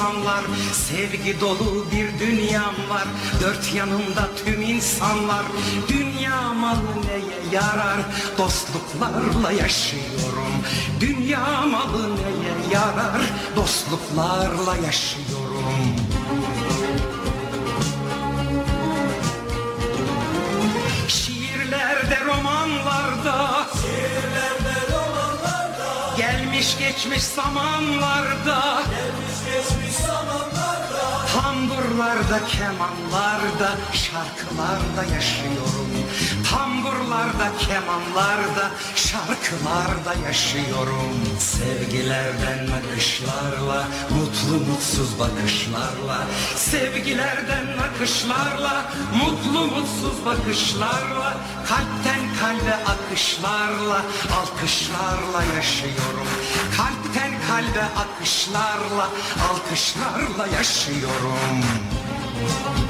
İnsanlar. Sevgi dolu bir dünyam var. Dört yanımda tüm insanlar. Dünya malı neye yarar? Dostluklarla yaşıyorum. Dünya malı neye yarar? Dostluklarla yaşıyorum. Şiirlerde romanlarda. Gelmiş geçmiş zamanlarda. Gelmiş Tamburlarda, kemanlarda, şarkılarda yaşıyorum. Tamburlarda, kemanlarda, şarkılarda yaşıyorum. Sevgilerden nakışlarla, mutlu mutsuz bakışlarla. Sevgilerden nakışlarla, mutlu mutsuz bakışlarla. Kalpten kalbe akışlarla, alkışlarla yaşıyorum. Kalpten kalbe akışlarla, alkışlarla yaşıyorum Thank you.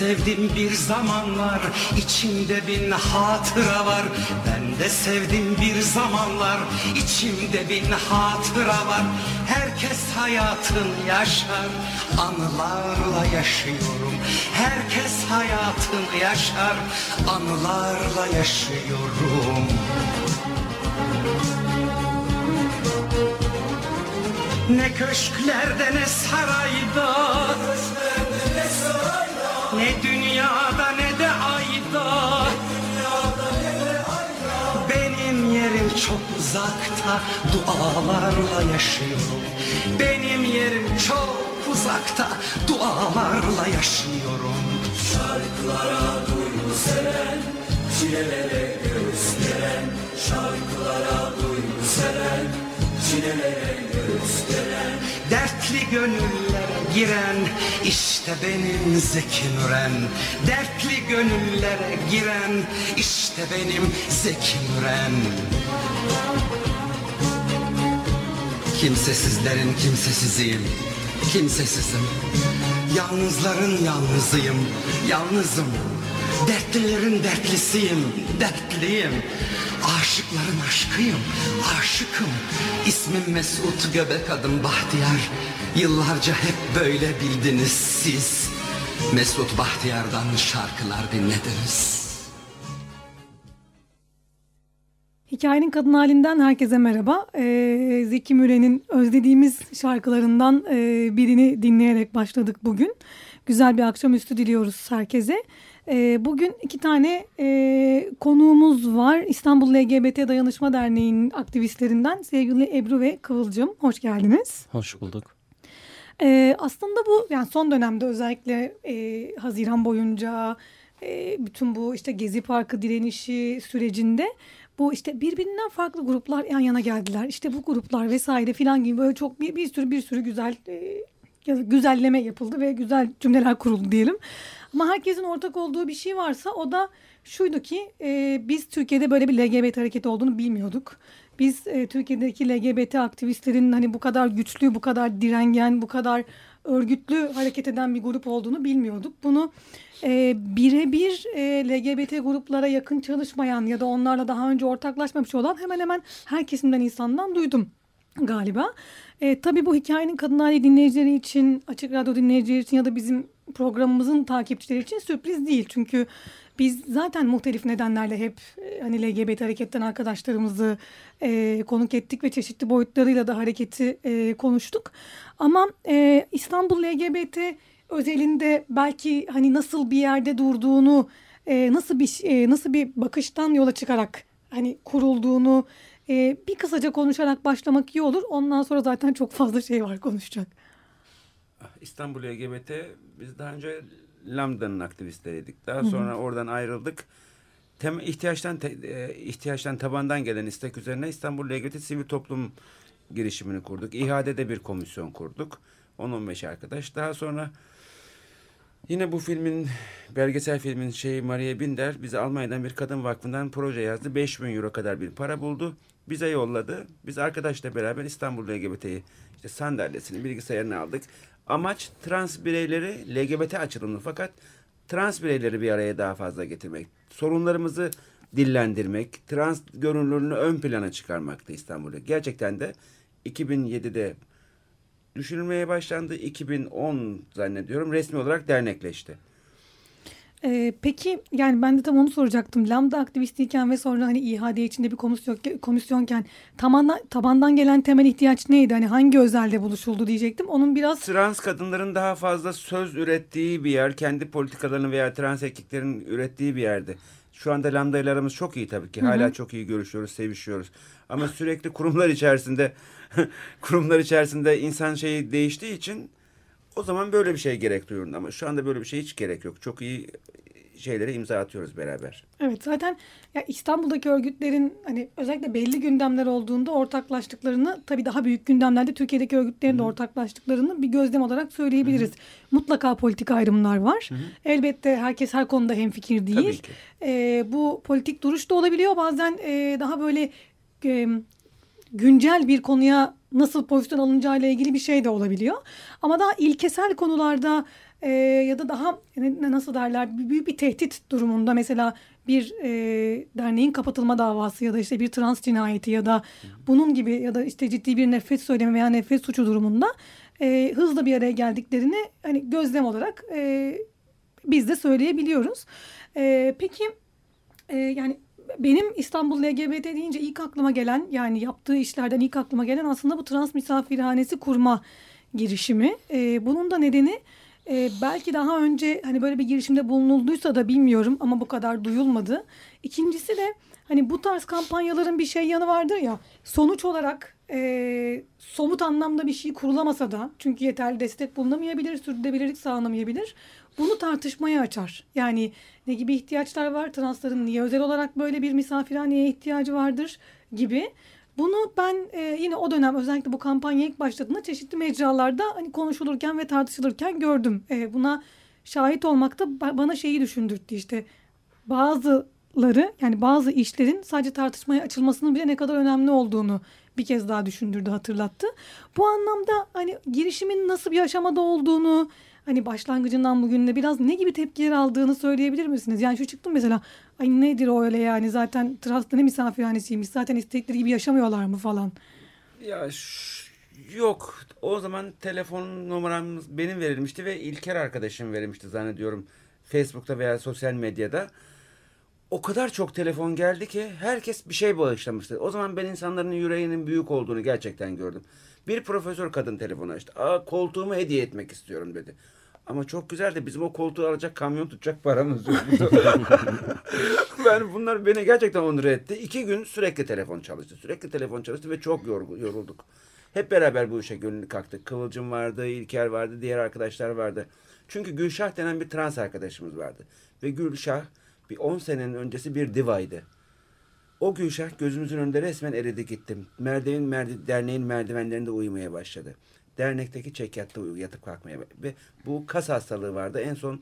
Sevdim bir zamanlar içimde bin hatıra var. Ben de sevdim bir zamanlar içimde bin hatıra var. Herkes hayatın yaşar anılarla yaşıyorum. Herkes hayatın yaşar anılarla yaşıyorum. Ne köşklerde ne sarayda dünyada ne de ayda. Benim yerim çok uzakta Dualarla yaşıyorum Benim yerim çok uzakta Dualarla yaşıyorum Şarkılara duygu seven Çilelere gösteren Şarkılara duygu seven Çilelere gösteren Dertli gönüllere giren işte benim Zeki Müren. Dertli gönüllere giren işte benim Zeki Müren. Kimsesizlerin kimsesiziyim Kimsesizim. Yalnızların yalnızıyım Yalnızım. Dertlilerin dertlisiyim Dertliyim Aşıkların aşkıyım, aşıkım. İsmim Mesut Göbek adım Bahtiyar. Yıllarca hep böyle bildiniz siz. Mesut Bahtiyar'dan şarkılar dinlediniz. Hikayenin kadın halinden herkese merhaba. Ee, Zeki Müren'in özlediğimiz şarkılarından e, birini dinleyerek başladık bugün. Güzel bir akşamüstü diliyoruz herkese. E, bugün iki tane e, konuğumuz var. İstanbul LGBT Dayanışma Derneği'nin aktivistlerinden sevgili Ebru ve Kıvılcım. Hoş geldiniz. Hoş bulduk. E, aslında bu yani son dönemde özellikle e, Haziran boyunca e, bütün bu işte Gezi Parkı direnişi sürecinde bu işte birbirinden farklı gruplar yan yana geldiler. İşte bu gruplar vesaire filan gibi böyle çok bir, bir sürü bir sürü güzel e, güzelleme yapıldı ve güzel cümleler kuruldu diyelim. Ama herkesin ortak olduğu bir şey varsa o da şuydu ki e, biz Türkiye'de böyle bir LGBT hareketi olduğunu bilmiyorduk. Biz e, Türkiye'deki LGBT aktivistlerin hani bu kadar güçlü, bu kadar direngen, bu kadar örgütlü hareket eden bir grup olduğunu bilmiyorduk. Bunu e, birebir e, LGBT gruplara yakın çalışmayan ya da onlarla daha önce ortaklaşmamış olan hemen hemen her kesimden insandan duydum galiba. E, tabii bu hikayenin kadın aile dinleyicileri için, açık radyo dinleyicileri için ya da bizim programımızın takipçileri için sürpriz değil. Çünkü biz zaten muhtelif nedenlerle hep e, hani LGBT hareketten arkadaşlarımızı e, konuk ettik ve çeşitli boyutlarıyla da hareketi e, konuştuk. Ama e, İstanbul LGBT özelinde belki hani nasıl bir yerde durduğunu, e, nasıl bir e, nasıl bir bakıştan yola çıkarak hani kurulduğunu e, bir kısaca konuşarak başlamak iyi olur. Ondan sonra zaten çok fazla şey var konuşacak. İstanbul LGBT biz daha önce Lambda'nın aktivistleriydik. Daha sonra oradan ayrıldık. Tem ihtiyaçtan te, e, ihtiyaçtan tabandan gelen istek üzerine İstanbul LGBT sivil toplum girişimini kurduk. İHA'de bir komisyon kurduk. 10-15 arkadaş. Daha sonra yine bu filmin belgesel filmin şeyi Maria Binder bize Almanya'dan bir kadın vakfından proje yazdı. 5000 euro kadar bir para buldu. Bize yolladı. Biz arkadaşla beraber İstanbul LGBT'yi işte sandalyesini bilgisayarını aldık. Amaç trans bireyleri LGBT açılımlı fakat trans bireyleri bir araya daha fazla getirmek. Sorunlarımızı dillendirmek, trans görünürlüğünü ön plana çıkarmaktı İstanbul'da. Gerçekten de 2007'de düşünülmeye başlandı. 2010 zannediyorum resmi olarak dernekleşti. Ee, peki yani ben de tam onu soracaktım. Lambda aktivistiyken ve sonra hani İHAD içinde bir komisyon, komisyonken tabandan, tabandan gelen temel ihtiyaç neydi? Hani hangi özelde buluşuldu diyecektim. Onun biraz... Trans kadınların daha fazla söz ürettiği bir yer, kendi politikalarını veya trans erkeklerin ürettiği bir yerde. Şu anda Lambda aramız çok iyi tabii ki. Hala çok iyi görüşüyoruz, sevişiyoruz. Ama sürekli kurumlar içerisinde kurumlar içerisinde insan şeyi değiştiği için o zaman böyle bir şey gerek duyulur. Ama şu anda böyle bir şey hiç gerek yok. Çok iyi şeylere imza atıyoruz beraber. Evet zaten ya İstanbul'daki örgütlerin hani özellikle belli gündemler olduğunda ortaklaştıklarını tabii daha büyük gündemlerde Türkiye'deki örgütlerin de ortaklaştıklarını bir gözlem olarak söyleyebiliriz. Hı-hı. Mutlaka politik ayrımlar var. Hı-hı. Elbette herkes her konuda hemfikir değil. Ee, bu politik duruş da olabiliyor. Bazen e, daha böyle e, güncel bir konuya nasıl pozisyon alınacağıyla ilgili bir şey de olabiliyor. Ama daha ilkesel konularda e, ya da daha nasıl derler büyük bir tehdit durumunda mesela bir e, derneğin kapatılma davası ya da işte bir trans cinayeti ya da bunun gibi ya da işte ciddi bir nefret söylemi veya nefret suçu durumunda e, hızla bir araya geldiklerini hani gözlem olarak e, biz de söyleyebiliyoruz. E, peki e, yani benim İstanbul LGBT deyince ilk aklıma gelen yani yaptığı işlerden ilk aklıma gelen aslında bu trans misafirhanesi kurma girişimi. E, bunun da nedeni e, belki daha önce hani böyle bir girişimde bulunulduysa da bilmiyorum ama bu kadar duyulmadı. İkincisi de hani bu tarz kampanyaların bir şey yanı vardır ya sonuç olarak e, somut anlamda bir şey kurulamasa da çünkü yeterli destek bulunamayabilir, sürdürülebilirlik sağlanamayabilir. Bunu tartışmaya açar. Yani ne gibi ihtiyaçlar var? Transların niye özel olarak böyle bir misafirhaneye ihtiyacı vardır gibi. Bunu ben e, yine o dönem özellikle bu kampanya ilk başladığında çeşitli mecralarda hani konuşulurken ve tartışılırken gördüm. E, buna şahit olmak da bana şeyi düşündürttü işte bazıları yani bazı işlerin sadece tartışmaya açılmasının bile ne kadar önemli olduğunu bir kez daha düşündürdü hatırlattı. Bu anlamda hani girişimin nasıl bir aşamada olduğunu hani başlangıcından bugününe biraz ne gibi tepkiler aldığını söyleyebilir misiniz? Yani şu çıktım mesela ay nedir o öyle yani zaten Trabzon'da ne misafirhanesiymiş zaten istekleri gibi yaşamıyorlar mı falan. Ya yok o zaman telefon numaramız benim verilmişti ve İlker arkadaşım verilmişti zannediyorum Facebook'ta veya sosyal medyada. O kadar çok telefon geldi ki herkes bir şey bağışlamıştı. O zaman ben insanların yüreğinin büyük olduğunu gerçekten gördüm. Bir profesör kadın telefon açtı. Aa koltuğumu hediye etmek istiyorum dedi. Ama çok güzel de bizim o koltuğu alacak kamyon tutacak paramız yok. ben bunlar beni gerçekten onur etti. İki gün sürekli telefon çalıştı. Sürekli telefon çalıştı ve çok yorulduk. Hep beraber bu işe gönüllü kalktık. Kıvılcım vardı, İlker vardı, diğer arkadaşlar vardı. Çünkü Gülşah denen bir trans arkadaşımız vardı. Ve Gülşah bir 10 senenin öncesi bir divaydı. O Gülşah gözümüzün önünde resmen eridi gittim. Merdiven, merdi, derneğin merdivenlerinde uyumaya başladı dernekteki çekyatta yatıp kalkmaya ve bu kas hastalığı vardı. En son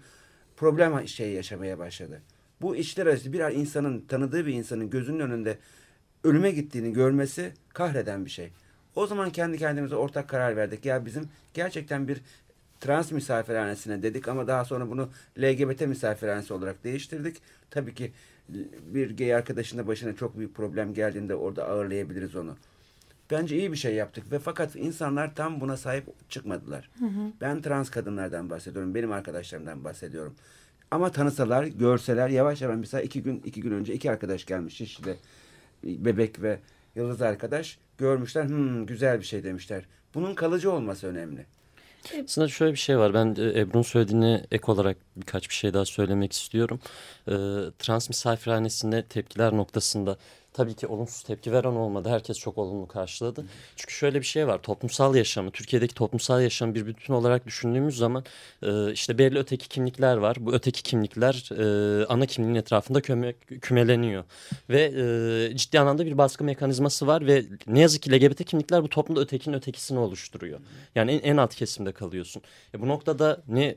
problem şey yaşamaya başladı. Bu içler acısı bir insanın tanıdığı bir insanın gözünün önünde ölüme gittiğini görmesi kahreden bir şey. O zaman kendi kendimize ortak karar verdik. Ya bizim gerçekten bir trans misafirhanesine dedik ama daha sonra bunu LGBT misafirhanesi olarak değiştirdik. Tabii ki bir gay arkadaşın da başına çok büyük problem geldiğinde orada ağırlayabiliriz onu. Bence iyi bir şey yaptık ve fakat insanlar tam buna sahip çıkmadılar. Hı hı. Ben trans kadınlardan bahsediyorum, benim arkadaşlarımdan bahsediyorum. Ama tanısalar, görseler yavaş yavaş mesela iki gün iki gün önce iki arkadaş gelmiş Şişli'de bebek ve yıldız arkadaş görmüşler. Hmm, güzel bir şey demişler. Bunun kalıcı olması önemli. Aslında şöyle bir şey var. Ben e, Ebru'nun söylediğine ek olarak birkaç bir şey daha söylemek istiyorum. Ee, trans misafirhanesinde tepkiler noktasında tabii ki olumsuz tepki veren olmadı. Herkes çok olumlu karşıladı. Çünkü şöyle bir şey var. Toplumsal yaşamı, Türkiye'deki toplumsal yaşamı bir bütün olarak düşündüğümüz zaman e, işte belli öteki kimlikler var. Bu öteki kimlikler e, ana kimliğin etrafında küme, kümeleniyor. Ve e, ciddi anlamda bir baskı mekanizması var ve ne yazık ki LGBT kimlikler bu toplumda ötekinin ötekisini oluşturuyor. Yani en, en alt kesimde kalıyorsun. E, bu noktada ne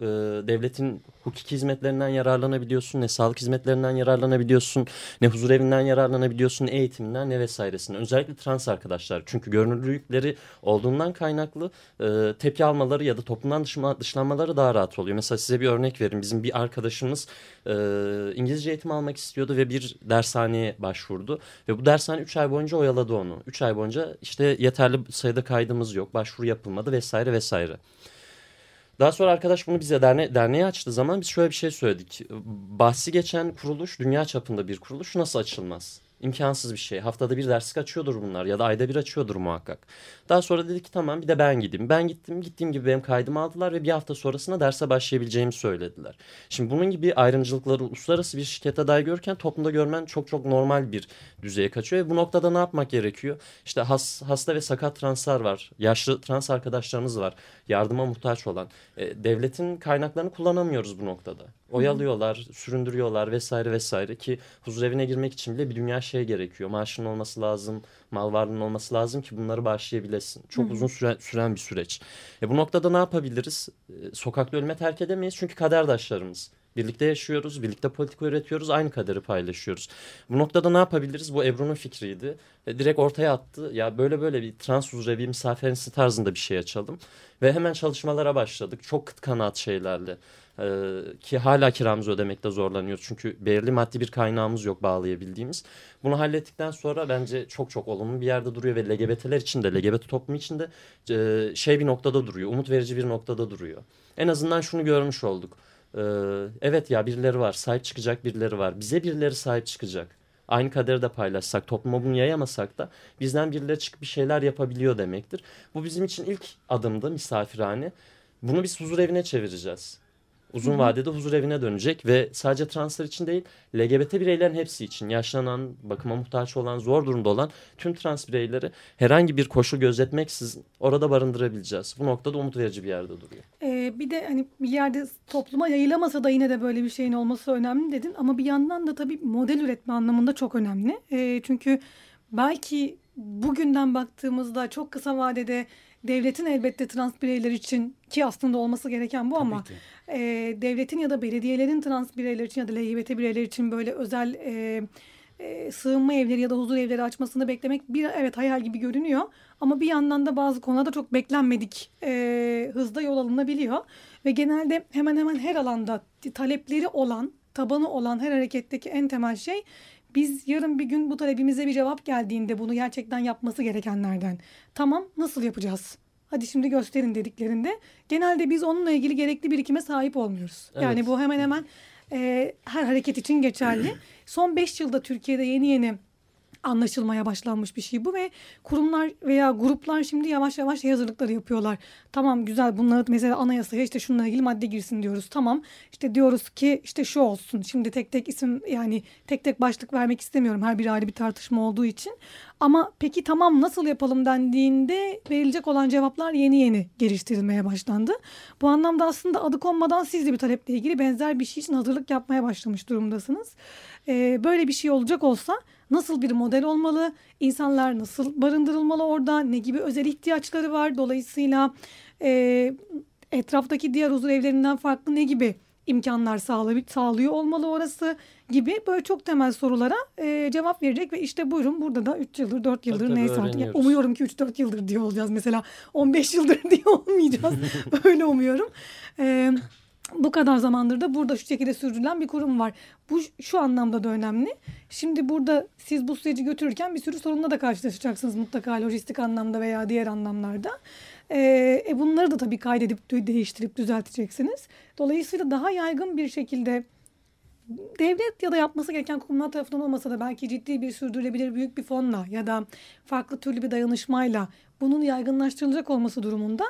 e, devletin hukuki hizmetlerinden yararlanabiliyorsun, ne sağlık hizmetlerinden yararlanabiliyorsun, ne huzur evinden yararlanabiliyorsun, ne eğitiminden ne vesairesinden. Özellikle trans arkadaşlar çünkü görünürlükleri olduğundan kaynaklı e, tepki almaları ya da toplumdan dışlanmaları daha rahat oluyor. Mesela size bir örnek verin. Bizim bir arkadaşımız e, İngilizce eğitim almak istiyordu ve bir dershaneye başvurdu. Ve bu dershane 3 ay boyunca oyaladı onu. 3 ay boyunca işte yeterli sayıda kaydımız yok, başvuru yapılmadı vesaire vesaire. Daha sonra arkadaş bunu bize derne derneğe açtığı zaman biz şöyle bir şey söyledik. Bahsi geçen kuruluş dünya çapında bir kuruluş nasıl açılmaz? İmkansız bir şey. Haftada bir ders açıyordur bunlar ya da ayda bir açıyordur muhakkak. Daha sonra dedik ki tamam bir de ben gideyim. Ben gittim gittiğim gibi benim kaydımı aldılar ve bir hafta sonrasında derse başlayabileceğimi söylediler. Şimdi bunun gibi ayrımcılıkları uluslararası bir şirkete dahi görürken toplumda görmen çok çok normal bir düzeye kaçıyor. Ve bu noktada ne yapmak gerekiyor? İşte has, hasta ve sakat translar var. Yaşlı trans arkadaşlarımız var. Yardıma muhtaç olan. E, devletin kaynaklarını kullanamıyoruz bu noktada. Oyalıyorlar, süründürüyorlar vesaire vesaire ki huzur evine girmek için bile bir dünya şey gerekiyor. Maaşın olması lazım, mal varlığının olması lazım ki bunları bağışlayabilesin. Çok Hı-hı. uzun süren, süren bir süreç. E bu noktada ne yapabiliriz? E, sokakta ölüme terk edemeyiz çünkü kaderdaşlarımız. Birlikte yaşıyoruz, birlikte politika üretiyoruz, aynı kaderi paylaşıyoruz. Bu noktada ne yapabiliriz? Bu Ebru'nun fikriydi. E, direkt ortaya attı. Ya böyle böyle bir trans huzrevi misafirhanesi tarzında bir şey açalım. Ve hemen çalışmalara başladık. Çok kıt kanaat şeylerle. Ee, ki hala kiramızı ödemekte zorlanıyoruz. Çünkü belirli maddi bir kaynağımız yok bağlayabildiğimiz. Bunu hallettikten sonra bence çok çok olumlu bir yerde duruyor ve LGBT'ler için de LGBT toplumu için de e, şey bir noktada duruyor. Umut verici bir noktada duruyor. En azından şunu görmüş olduk. Ee, evet ya birileri var sahip çıkacak birileri var. Bize birileri sahip çıkacak. Aynı kaderi de paylaşsak, topluma bunu yayamasak da bizden birileri çıkıp bir şeyler yapabiliyor demektir. Bu bizim için ilk adımdı misafirhane. Bunu biz huzur evine çevireceğiz uzun vadede huzur evine dönecek ve sadece translar için değil LGBT bireylerin hepsi için yaşlanan, bakıma muhtaç olan, zor durumda olan tüm trans bireyleri herhangi bir koşul gözetmeksizin orada barındırabileceğiz. Bu noktada umut verici bir yerde duruyor. Ee, bir de hani bir yerde topluma yayılamasa da yine de böyle bir şeyin olması önemli dedin ama bir yandan da tabii model üretme anlamında çok önemli. Ee, çünkü belki bugünden baktığımızda çok kısa vadede devletin elbette trans bireyler için ki aslında olması gereken bu Tabii ama e, devletin ya da belediyelerin trans bireyler için ya da LGBT bireyler için böyle özel e, e, sığınma evleri ya da huzur evleri açmasını beklemek bir evet hayal gibi görünüyor. Ama bir yandan da bazı konularda çok beklenmedik e, hızda yol alınabiliyor. Ve genelde hemen hemen her alanda talepleri olan tabanı olan her hareketteki en temel şey biz yarın bir gün bu talebimize bir cevap geldiğinde bunu gerçekten yapması gerekenlerden. Tamam nasıl yapacağız? Hadi şimdi gösterin dediklerinde genelde biz onunla ilgili gerekli birikime sahip olmuyoruz. Evet. Yani bu hemen hemen e, her hareket için geçerli. Son beş yılda Türkiye'de yeni yeni anlaşılmaya başlanmış bir şey bu ve kurumlar veya gruplar şimdi yavaş yavaş hazırlıkları yapıyorlar. Tamam güzel bunları mesela anayasaya işte şununla ilgili madde girsin diyoruz. Tamam işte diyoruz ki işte şu olsun. Şimdi tek tek isim yani tek tek başlık vermek istemiyorum her bir ayrı bir tartışma olduğu için. Ama peki tamam nasıl yapalım dendiğinde verilecek olan cevaplar yeni yeni geliştirilmeye başlandı. Bu anlamda aslında adı konmadan siz de bir taleple ilgili benzer bir şey için hazırlık yapmaya başlamış durumdasınız. Ee, böyle bir şey olacak olsa nasıl bir model olmalı? İnsanlar nasıl barındırılmalı orada? Ne gibi özel ihtiyaçları var? Dolayısıyla e, etraftaki diğer huzur evlerinden farklı ne gibi imkanlar sağlıyor olmalı orası gibi böyle çok temel sorulara e, cevap verecek ve işte buyurun burada da 3 yıldır 4 yıldır tabii, neyse artık. Yani umuyorum ki 3-4 yıldır diye olacağız mesela 15 yıldır diye olmayacağız öyle umuyorum. E, bu kadar zamandır da burada şu şekilde sürdürülen bir kurum var. Bu şu anlamda da önemli. Şimdi burada siz bu süreci götürürken bir sürü sorunla da karşılaşacaksınız mutlaka lojistik anlamda veya diğer anlamlarda. Ee, e bunları da tabii kaydedip değiştirip düzelteceksiniz. Dolayısıyla daha yaygın bir şekilde devlet ya da yapması gereken kurumlar tarafından olmasa da belki ciddi bir sürdürülebilir büyük bir fonla ya da farklı türlü bir dayanışmayla bunun yaygınlaştırılacak olması durumunda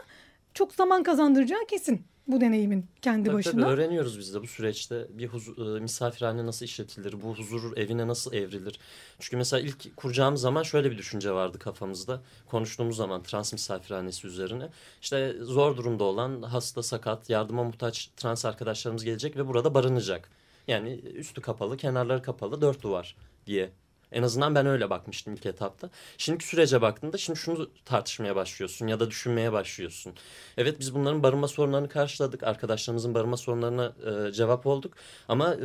çok zaman kazandıracağı kesin bu deneyimin kendi Tabii, başına. tabii öğreniyoruz biz de bu süreçte bir huzur, e, misafirhane nasıl işletilir, bu huzur evine nasıl evrilir. Çünkü mesela ilk kuracağımız zaman şöyle bir düşünce vardı kafamızda. Konuştuğumuz zaman trans misafirhanesi üzerine. İşte zor durumda olan hasta, sakat, yardıma muhtaç trans arkadaşlarımız gelecek ve burada barınacak. Yani üstü kapalı, kenarları kapalı, dört duvar diye. En azından ben öyle bakmıştım ilk etapta. Şimdiki sürece baktığında şimdi şunu tartışmaya başlıyorsun ya da düşünmeye başlıyorsun. Evet biz bunların barınma sorunlarını karşıladık. Arkadaşlarımızın barınma sorunlarına e, cevap olduk. Ama e,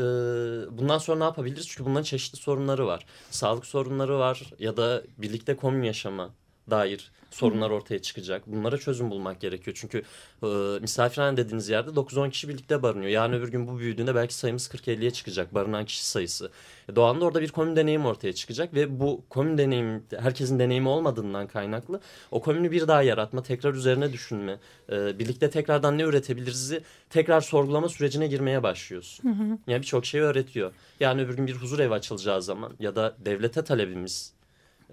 bundan sonra ne yapabiliriz? Çünkü bunların çeşitli sorunları var. Sağlık sorunları var ya da birlikte komün yaşama dair sorunlar ortaya çıkacak. Bunlara çözüm bulmak gerekiyor. Çünkü e, misafirhane dediğiniz yerde 9-10 kişi birlikte barınıyor. Yarın öbür gün bu büyüdüğünde belki sayımız 40-50'ye çıkacak barınan kişi sayısı. E, doğanda orada bir komün deneyimi ortaya çıkacak ve bu komün deneyimi herkesin deneyimi olmadığından kaynaklı o komünü bir daha yaratma, tekrar üzerine düşünme, e, birlikte tekrardan ne üretebiliriz'i tekrar sorgulama sürecine girmeye başlıyorsun. Yani birçok şey öğretiyor. Yani öbür gün bir huzur evi açılacağı zaman ya da devlete talebimiz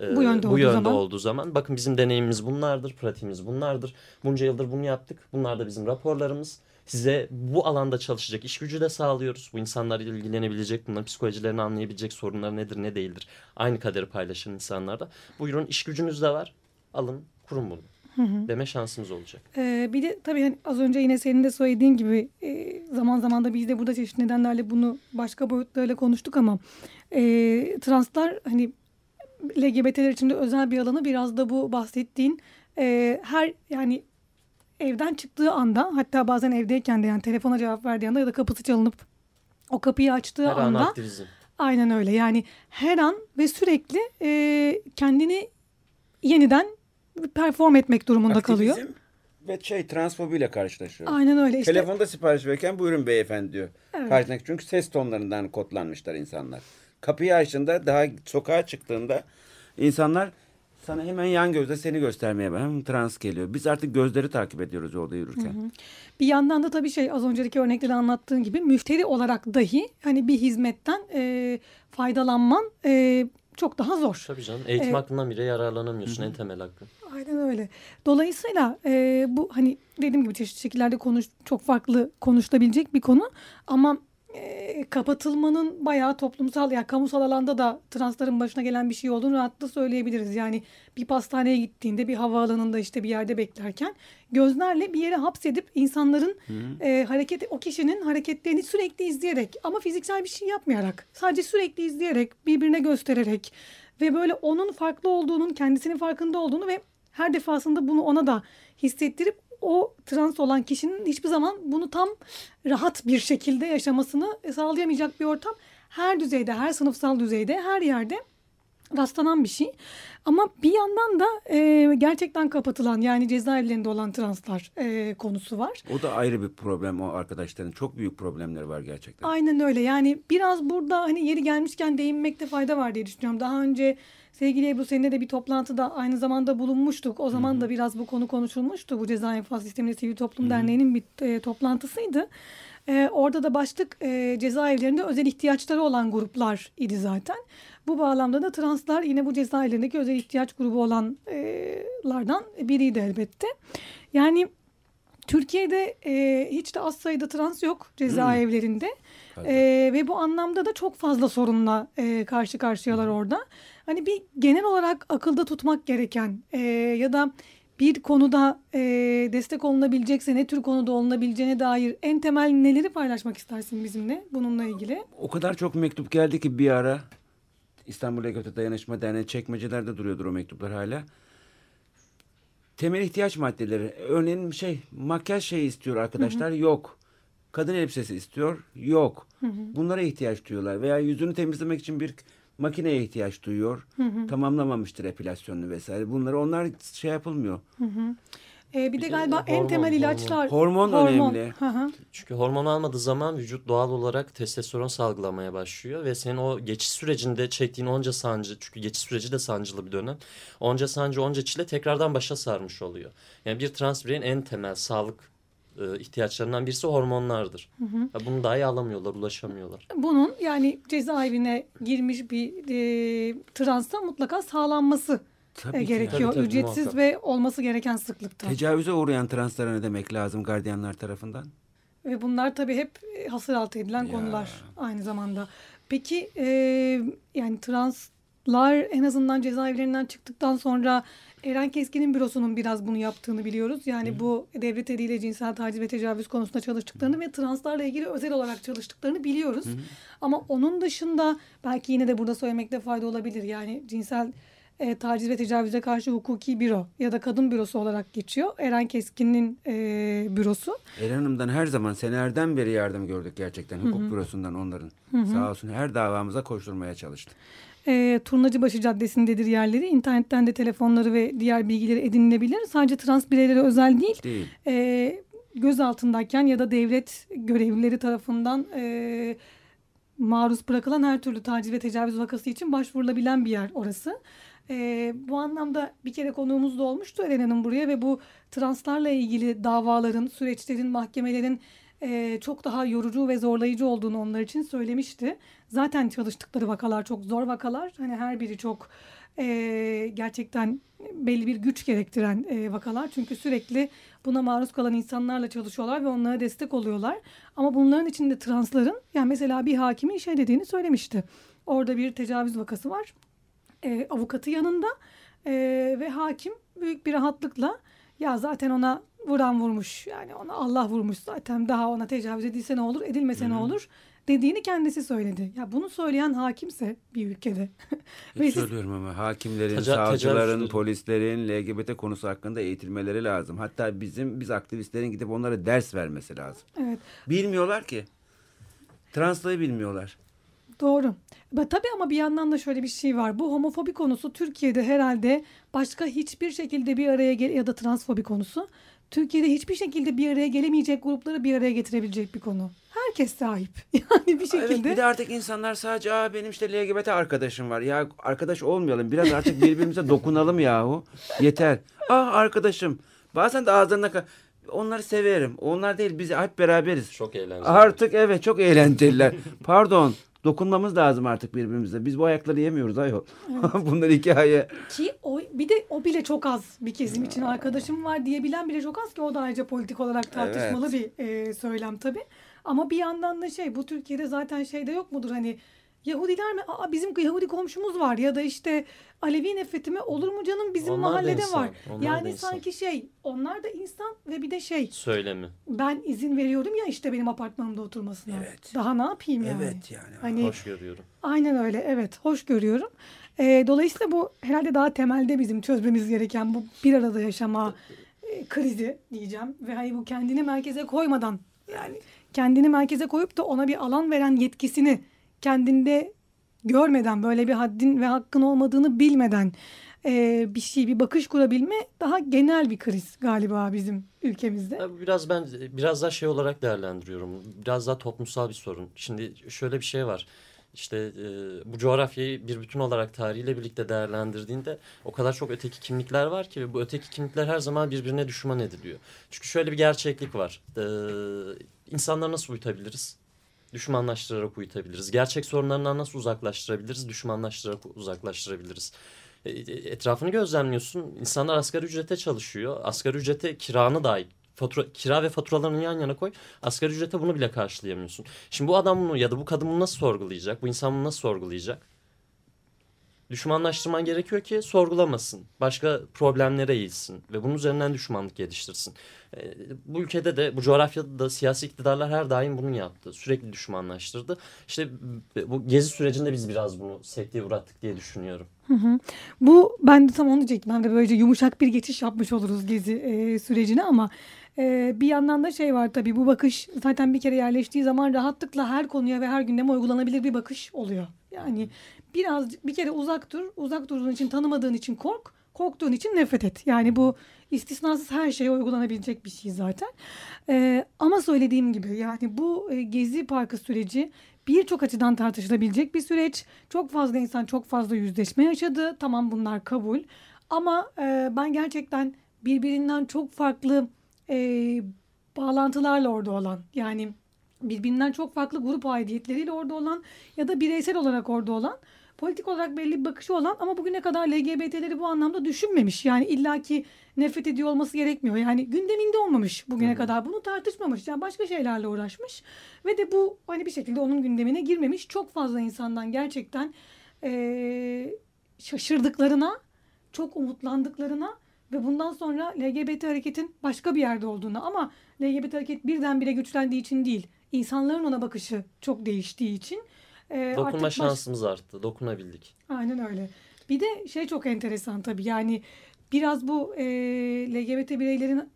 e, Bu yönde bu olduğu yönde zaman. olduğu zaman bakın bizim deneyimimiz bunlardır, pratiğimiz bunlardır. Bunca yıldır bunu yaptık. Bunlar da bizim raporlarımız. Size bu alanda çalışacak iş gücü de sağlıyoruz. Bu insanlarla ilgilenebilecek, bunların psikolojilerini anlayabilecek sorunları nedir, ne değildir. Aynı kaderi paylaşan insanlar da. Buyurun iş gücünüz de var. Alın, kurun bunu. Deme şansımız olacak. Ee, bir de tabii hani az önce yine senin de söylediğin gibi e, zaman zaman da biz de burada çeşitli nedenlerle bunu başka boyutlarıyla konuştuk ama e, translar hani LGBT'ler için de özel bir alanı biraz da bu bahsettiğin e, her yani evden çıktığı anda hatta bazen evdeyken de yani telefona cevap verdiği anda ya da kapısı çalınıp o kapıyı açtığı Her an anda aktivizm. aynen öyle yani her an ve sürekli e, kendini yeniden perform etmek durumunda kalıyor. Aktivizm ve şey transfobiyle karşılaşıyor. Aynen öyle işte. Telefonda sipariş verirken buyurun beyefendi diyor. Evet. Karşındaki çünkü ses tonlarından kodlanmışlar insanlar. Kapıyı açtığında daha sokağa çıktığında insanlar sana hemen yan gözle seni göstermeye ben trans geliyor. Biz artık gözleri takip ediyoruz yolda yürürken. Bir yandan da tabii şey az önceki örnekte de anlattığın gibi müşteri olarak dahi hani bir hizmetten e, faydalanman e, çok daha zor. Tabii canım. Eğitim Evet. hakkından bile yararlanamıyorsun. En temel hakkın. Aynen öyle. Dolayısıyla e, bu hani dediğim gibi çeşitli şekillerde konuş çok farklı konuşulabilecek bir konu ama e, kapatılmanın bayağı toplumsal ya kamusal alanda da transların başına gelen bir şey olduğunu rahatlıkla söyleyebiliriz. Yani bir pastaneye gittiğinde bir havaalanında işte bir yerde beklerken gözlerle bir yere hapsedip insanların e, hareket o kişinin hareketlerini sürekli izleyerek ama fiziksel bir şey yapmayarak sadece sürekli izleyerek birbirine göstererek ve böyle onun farklı olduğunun kendisinin farkında olduğunu ve her defasında bunu ona da hissettirip o trans olan kişinin hiçbir zaman bunu tam rahat bir şekilde yaşamasını sağlayamayacak bir ortam. Her düzeyde, her sınıfsal düzeyde, her yerde rastlanan bir şey. Ama bir yandan da e, gerçekten kapatılan yani cezaevlerinde olan translar e, konusu var. O da ayrı bir problem o arkadaşların. Çok büyük problemleri var gerçekten. Aynen öyle. Yani biraz burada hani yeri gelmişken değinmekte fayda var diye düşünüyorum. Daha önce sevgili Ebru seninle de bir toplantıda aynı zamanda bulunmuştuk. O zaman da biraz bu konu konuşulmuştu. Bu Ceza İnfaz Sistemi Sivil Toplum Derneği'nin bir e, toplantısıydı. E, orada da başlık e, cezaevlerinde özel ihtiyaçları olan gruplar idi zaten. Bu bağlamda da translar yine bu cezaevlerindeki özel ihtiyaç grubu olanlardan biriydi elbette. Yani Türkiye'de e, hiç de az sayıda trans yok cezaevlerinde. E, ve bu anlamda da çok fazla sorunla e, karşı karşıyalar orada. Hani bir genel olarak akılda tutmak gereken e, ya da bir konuda e, destek olunabilecekse ne tür konuda olunabileceğine dair en temel neleri paylaşmak istersin bizimle bununla ilgili? O kadar çok mektup geldi ki bir ara İstanbul LGBT Dayanışma Derneği çekmecelerde duruyordur o mektuplar hala. Temel ihtiyaç maddeleri. Örneğin şey makyaj şeyi istiyor arkadaşlar yok. Kadın elbisesi istiyor. Yok. Bunlara ihtiyaç duyuyorlar. Veya yüzünü temizlemek için bir makineye ihtiyaç duyuyor. Tamamlamamıştır epilasyonunu vesaire. Bunları onlar şey yapılmıyor. Ee, bir de de galiba en hormon, temel hormon. ilaçlar. Hormon önemli. Hı hı. Çünkü hormon almadığı zaman vücut doğal olarak testosteron salgılamaya başlıyor ve senin o geçiş sürecinde çektiğin onca sancı çünkü geçiş süreci de sancılı bir dönem. Onca sancı onca çile tekrardan başa sarmış oluyor. Yani bir trans bireyin en temel sağlık e, ihtiyaçlarından birisi hormonlardır. Ya Bunu dahi alamıyorlar, ulaşamıyorlar. Bunun yani cezaevine girmiş bir e, transta mutlaka sağlanması Tabii e, ki. gerekiyor. Tabii, Ücretsiz muhakkak. ve olması gereken sıklıkta. Tecavüze uğrayan translara ne demek lazım gardiyanlar tarafından? Ve bunlar tabii hep e, hasır altı edilen Ya. konular aynı zamanda. Peki e, yani translar en azından cezaevlerinden çıktıktan sonra Eren Keskin'in bürosunun biraz bunu yaptığını biliyoruz. Yani bu devlet eliyle cinsel taciz ve tecavüz konusunda çalıştıklarını ve translarla ilgili özel olarak çalıştıklarını biliyoruz. Ama onun dışında belki yine de burada söylemekte fayda olabilir. Yani cinsel e, taciz ve tecavüze karşı hukuki büro ya da kadın bürosu olarak geçiyor. Eren Keskin'in e, bürosu. Eren Hanım'dan her zaman senelerden beri yardım gördük gerçekten. Hukuk bürosundan onların. Sağ olsun her davamıza koşturmaya çalıştı. E, Turnacıbaşı Caddesi'ndedir yerleri. İnternetten de telefonları ve diğer bilgileri edinilebilir. Sadece trans bireylere özel değil. Değil. E, göz altındayken ya da devlet görevlileri tarafından e, maruz bırakılan her türlü taciz ve tecavüz vakası için başvurulabilen bir yer orası. E, bu anlamda bir kere konuğumuz da olmuştu Eren Hanım buraya ve bu translarla ilgili davaların, süreçlerin, mahkemelerin e, çok daha yorucu ve zorlayıcı olduğunu onlar için söylemişti. Zaten çalıştıkları vakalar çok zor vakalar. Hani her biri çok e, gerçekten belli bir güç gerektiren e, vakalar. Çünkü sürekli buna maruz kalan insanlarla çalışıyorlar ve onlara destek oluyorlar. Ama bunların içinde transların yani mesela bir hakimin şey dediğini söylemişti. Orada bir tecavüz vakası var. E, avukatı yanında e, ve hakim büyük bir rahatlıkla ya zaten ona vuran vurmuş yani ona Allah vurmuş zaten daha ona tecavüz edilse ne olur edilmese ne olur dediğini kendisi söyledi. Ya bunu söyleyen hakimse bir ülkede ve söylüyorum ama hakimlerin, Teca- savcıların, tecavüz- polislerin LGBT konusu hakkında eğitilmeleri lazım. Hatta bizim biz aktivistlerin gidip onlara ders vermesi lazım. evet Bilmiyorlar ki. Translığı bilmiyorlar. Doğru. Ba- Tabii ama bir yandan da şöyle bir şey var. Bu homofobi konusu Türkiye'de herhalde başka hiçbir şekilde bir araya gel ya da transfobi konusu Türkiye'de hiçbir şekilde bir araya gelemeyecek grupları bir araya getirebilecek bir konu. Herkes sahip. Yani bir Evet şekilde. bir de artık insanlar sadece Aa, benim işte LGBT arkadaşım var. Ya arkadaş olmayalım. Biraz artık birbirimize dokunalım yahu. Yeter. Ah arkadaşım. Bazen de ağızlarına ka- onları severim. Onlar değil biz hep beraberiz. Çok eğlenceli. Artık evet çok eğlenceliler. Pardon. Dokunmamız lazım artık birbirimize. Biz bu ayakları yemiyoruz ayol. Bunlar hikaye. Ki o bir de o bile çok az bir kesim için arkadaşım var diyebilen bile çok az ki o da ayrıca politik olarak tartışmalı bir e, söylem tabii. Ama bir yandan da şey bu Türkiye'de zaten şeyde yok mudur hani Yahudiler mi? Aa bizim Yahudi komşumuz var ya da işte Alevi nefreti mi? Olur mu canım bizim Onlar mahallede insan, var. yani insan. sanki şey onlar da insan ve bir de şey Söylemi. ben izin veriyorum ya işte benim apartmanımda oturmasına. Evet. Daha ne yapayım yani? Evet yani. Hani Hoş görüyorum. Aynen öyle evet hoş görüyorum. Ee, dolayısıyla bu herhalde daha temelde bizim çözmemiz gereken bu bir arada yaşama e, krizi diyeceğim. Ve hani bu kendini merkeze koymadan yani kendini merkeze koyup da ona bir alan veren yetkisini kendinde görmeden böyle bir haddin ve hakkın olmadığını bilmeden e, bir şey bir bakış kurabilme daha genel bir kriz galiba bizim ülkemizde. Biraz ben biraz daha şey olarak değerlendiriyorum. Biraz daha toplumsal bir sorun. Şimdi şöyle bir şey var. İşte e, bu coğrafyayı bir bütün olarak tarihiyle birlikte değerlendirdiğinde o kadar çok öteki kimlikler var ki ve bu öteki kimlikler her zaman birbirine düşman ediliyor. Çünkü şöyle bir gerçeklik var. E, insanları nasıl uyutabiliriz? Düşmanlaştırarak uyutabiliriz. Gerçek sorunlarından nasıl uzaklaştırabiliriz? Düşmanlaştırarak uzaklaştırabiliriz. E, etrafını gözlemliyorsun. İnsanlar asgari ücrete çalışıyor. Asgari ücrete kiranı dahi fatura, kira ve faturalarını yan yana koy. Asgari ücrete bunu bile karşılayamıyorsun. Şimdi bu adam bunu ya da bu kadın bunu nasıl sorgulayacak? Bu insan bunu nasıl sorgulayacak? Düşmanlaştırman gerekiyor ki sorgulamasın. Başka problemlere eğilsin ve bunun üzerinden düşmanlık geliştirsin. E, bu ülkede de bu coğrafyada da siyasi iktidarlar her daim bunu yaptı. Sürekli düşmanlaştırdı. İşte bu gezi sürecinde biz biraz bunu sekteye uğrattık diye düşünüyorum. Bu ben de tam onu diyecektim. Ben de böylece yumuşak bir geçiş yapmış oluruz gezi e, sürecine ama Ee, bir yandan da şey var tabii bu bakış zaten bir kere yerleştiği zaman rahatlıkla her konuya ve her gündeme uygulanabilir bir bakış oluyor. Yani biraz bir kere uzak dur, uzak durduğun için tanımadığın için kork, korktuğun için nefret et. Yani bu istisnasız her şeye uygulanabilecek bir şey zaten. Ee, ama söylediğim gibi yani bu e, Gezi Parkı süreci birçok açıdan tartışılabilecek bir süreç. Çok fazla insan çok fazla yüzleşme yaşadı. Tamam bunlar kabul. Ama e, ben gerçekten birbirinden çok farklı e, bağlantılarla orada olan yani birbirinden çok farklı grup aidiyetleriyle orada olan ya da bireysel olarak orada olan politik olarak belli bir bakışı olan ama bugüne kadar LGBT'leri bu anlamda düşünmemiş. Yani illaki nefret ediyor olması gerekmiyor. Yani gündeminde olmamış bugüne kadar. Bunu tartışmamış. Yani başka şeylerle uğraşmış. Ve de bu hani bir şekilde onun gündemine girmemiş. Çok fazla insandan gerçekten eee, şaşırdıklarına, çok umutlandıklarına ve bundan sonra LGBT hareketin başka bir yerde olduğunu ama LGBT hareket birdenbire güçlendiği için değil, insanların ona bakışı çok değiştiği için e, Dokunma artık baş- şansımız arttı. Dokunabildik. Aynen öyle. Bir de şey çok enteresan tabii yani biraz bu e, LGBT bireylerin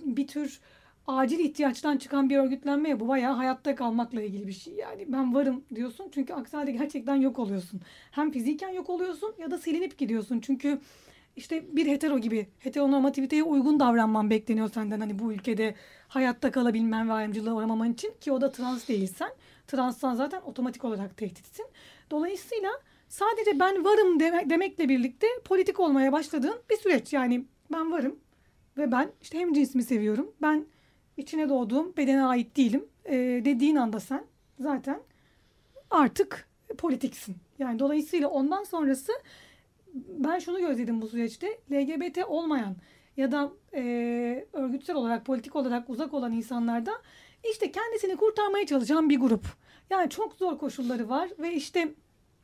bir tür acil ihtiyaçtan çıkan bir örgütlenme ya bu bayağı hayatta kalmakla ilgili bir şey. Yani ben varım diyorsun çünkü aksi halde gerçekten yok oluyorsun. Hem fiziken yok oluyorsun ya da silinip gidiyorsun. Çünkü işte bir hetero gibi heteronormativiteye uygun davranman bekleniyor senden hani bu ülkede hayatta kalabilmen ve ayrımcılığa uğramaman için ki o da trans değilsen. Transsan zaten otomatik olarak tehditsin. Dolayısıyla sadece ben varım deme- demekle birlikte politik olmaya başladığın bir süreç. Yani ben varım ve ben işte hem cinsimi seviyorum. Ben içine doğduğum bedene ait değilim e, dediğin anda sen zaten artık politiksin. Yani dolayısıyla ondan sonrası ben şunu gözledim bu süreçte. LGBT olmayan ya da e, örgütsel olarak, politik olarak uzak olan insanlarda işte kendisini kurtarmaya çalışan bir grup. Yani çok zor koşulları var ve işte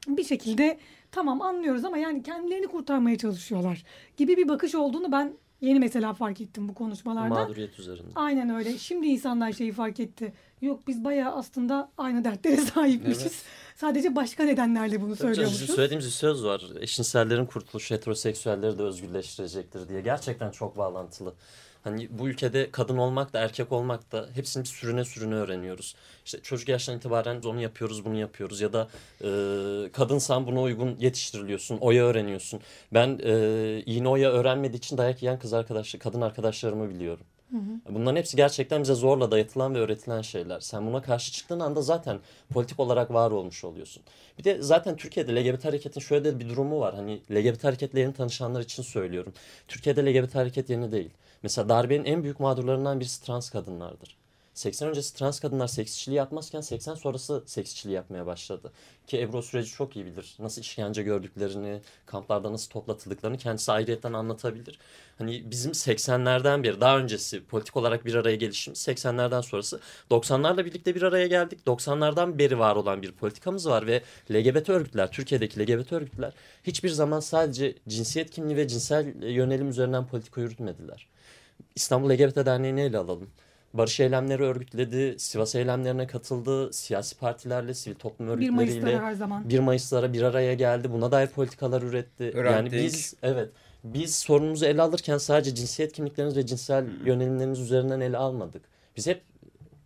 bir şekilde tamam anlıyoruz ama yani kendilerini kurtarmaya çalışıyorlar gibi bir bakış olduğunu ben yeni mesela fark ettim bu konuşmalarda. Mağduriyet üzerinde. Aynen öyle. Şimdi insanlar şeyi fark etti. Yok biz bayağı aslında aynı dertlere sahipmişiz. Evet. Sadece başka nedenlerle bunu Tabii canım, söylüyormuşuz. söylediğimiz bir söz var. Eşcinsellerin kurtuluşu heteroseksüelleri de özgürleştirecektir diye. Gerçekten çok bağlantılı. Hani bu ülkede kadın olmak da erkek olmak da hepsini bir sürüne sürüne öğreniyoruz. İşte çocuk yaştan itibaren onu yapıyoruz bunu yapıyoruz ya da e, kadınsan buna uygun yetiştiriliyorsun, oya öğreniyorsun. Ben e, iğne oya öğrenmediği için dayak yiyen kız arkadaşlar, kadın arkadaşlarımı biliyorum. Bunların hepsi gerçekten bize zorla dayatılan ve öğretilen şeyler. Sen buna karşı çıktığın anda zaten politik olarak var olmuş oluyorsun. Bir de zaten Türkiye'de LGBT hareketin şöyle bir durumu var. Hani LGBT hareketle yeni tanışanlar için söylüyorum. Türkiye'de LGBT hareket yeni değil. Mesela darbenin en büyük mağdurlarından birisi trans kadınlardır. 80 öncesi trans kadınlar seks yapmazken 80 sonrası seks yapmaya başladı. Ki Ebru süreci çok iyi bilir. Nasıl işkence gördüklerini, kamplarda nasıl toplatıldıklarını kendisi ayrıyetten anlatabilir. Hani bizim 80'lerden beri daha öncesi politik olarak bir araya gelişimiz 80'lerden sonrası 90'larla birlikte bir araya geldik. 90'lardan beri var olan bir politikamız var ve LGBT örgütler, Türkiye'deki LGBT örgütler hiçbir zaman sadece cinsiyet kimliği ve cinsel yönelim üzerinden politika yürütmediler. İstanbul LGBT Derneği'ni ele alalım. Barış eylemleri örgütledi, Sivas eylemlerine katıldı, siyasi partilerle, sivil toplum 1 Mayıs'ta örgütleriyle her zaman. 1 Mayıs'lara bir araya geldi. Buna dair politikalar üretti. Hrant yani biz evet biz sorunumuzu ele alırken sadece cinsiyet kimliklerimiz ve cinsel yönelimlerimiz üzerinden ele almadık. Biz hep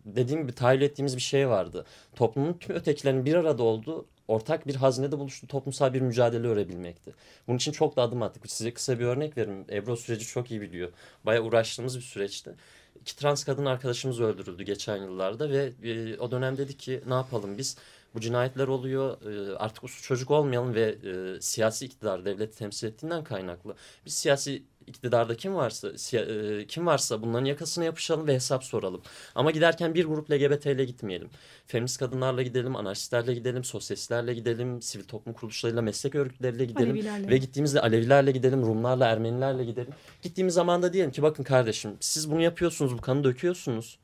dediğim gibi tahayyül ettiğimiz bir şey vardı. Toplumun tüm ötekilerinin bir arada olduğu ortak bir haznede buluştu toplumsal bir mücadele örebilmekti. Bunun için çok da adım attık. Size kısa bir örnek vereyim. Ebru o süreci çok iyi biliyor. Bayağı uğraştığımız bir süreçti. İki trans kadın arkadaşımız öldürüldü geçen yıllarda ve e, o dönem dedik ki ne yapalım biz? Bu cinayetler oluyor e, artık uslu çocuk olmayalım ve e, siyasi iktidar devleti temsil ettiğinden kaynaklı. Biz siyasi iktidarda kim varsa e, kim varsa bunların yakasına yapışalım ve hesap soralım. Ama giderken bir grup LGBT ile gitmeyelim. Feminist kadınlarla gidelim, anarşistlerle gidelim, sosyalistlerle gidelim, sivil toplum kuruluşlarıyla, meslek örgütleriyle gidelim. Alevilerle. Ve gittiğimizde Alevilerle gidelim, Rumlarla, Ermenilerle gidelim. Gittiğimiz zaman da diyelim ki bakın kardeşim siz bunu yapıyorsunuz, bu kanı döküyorsunuz.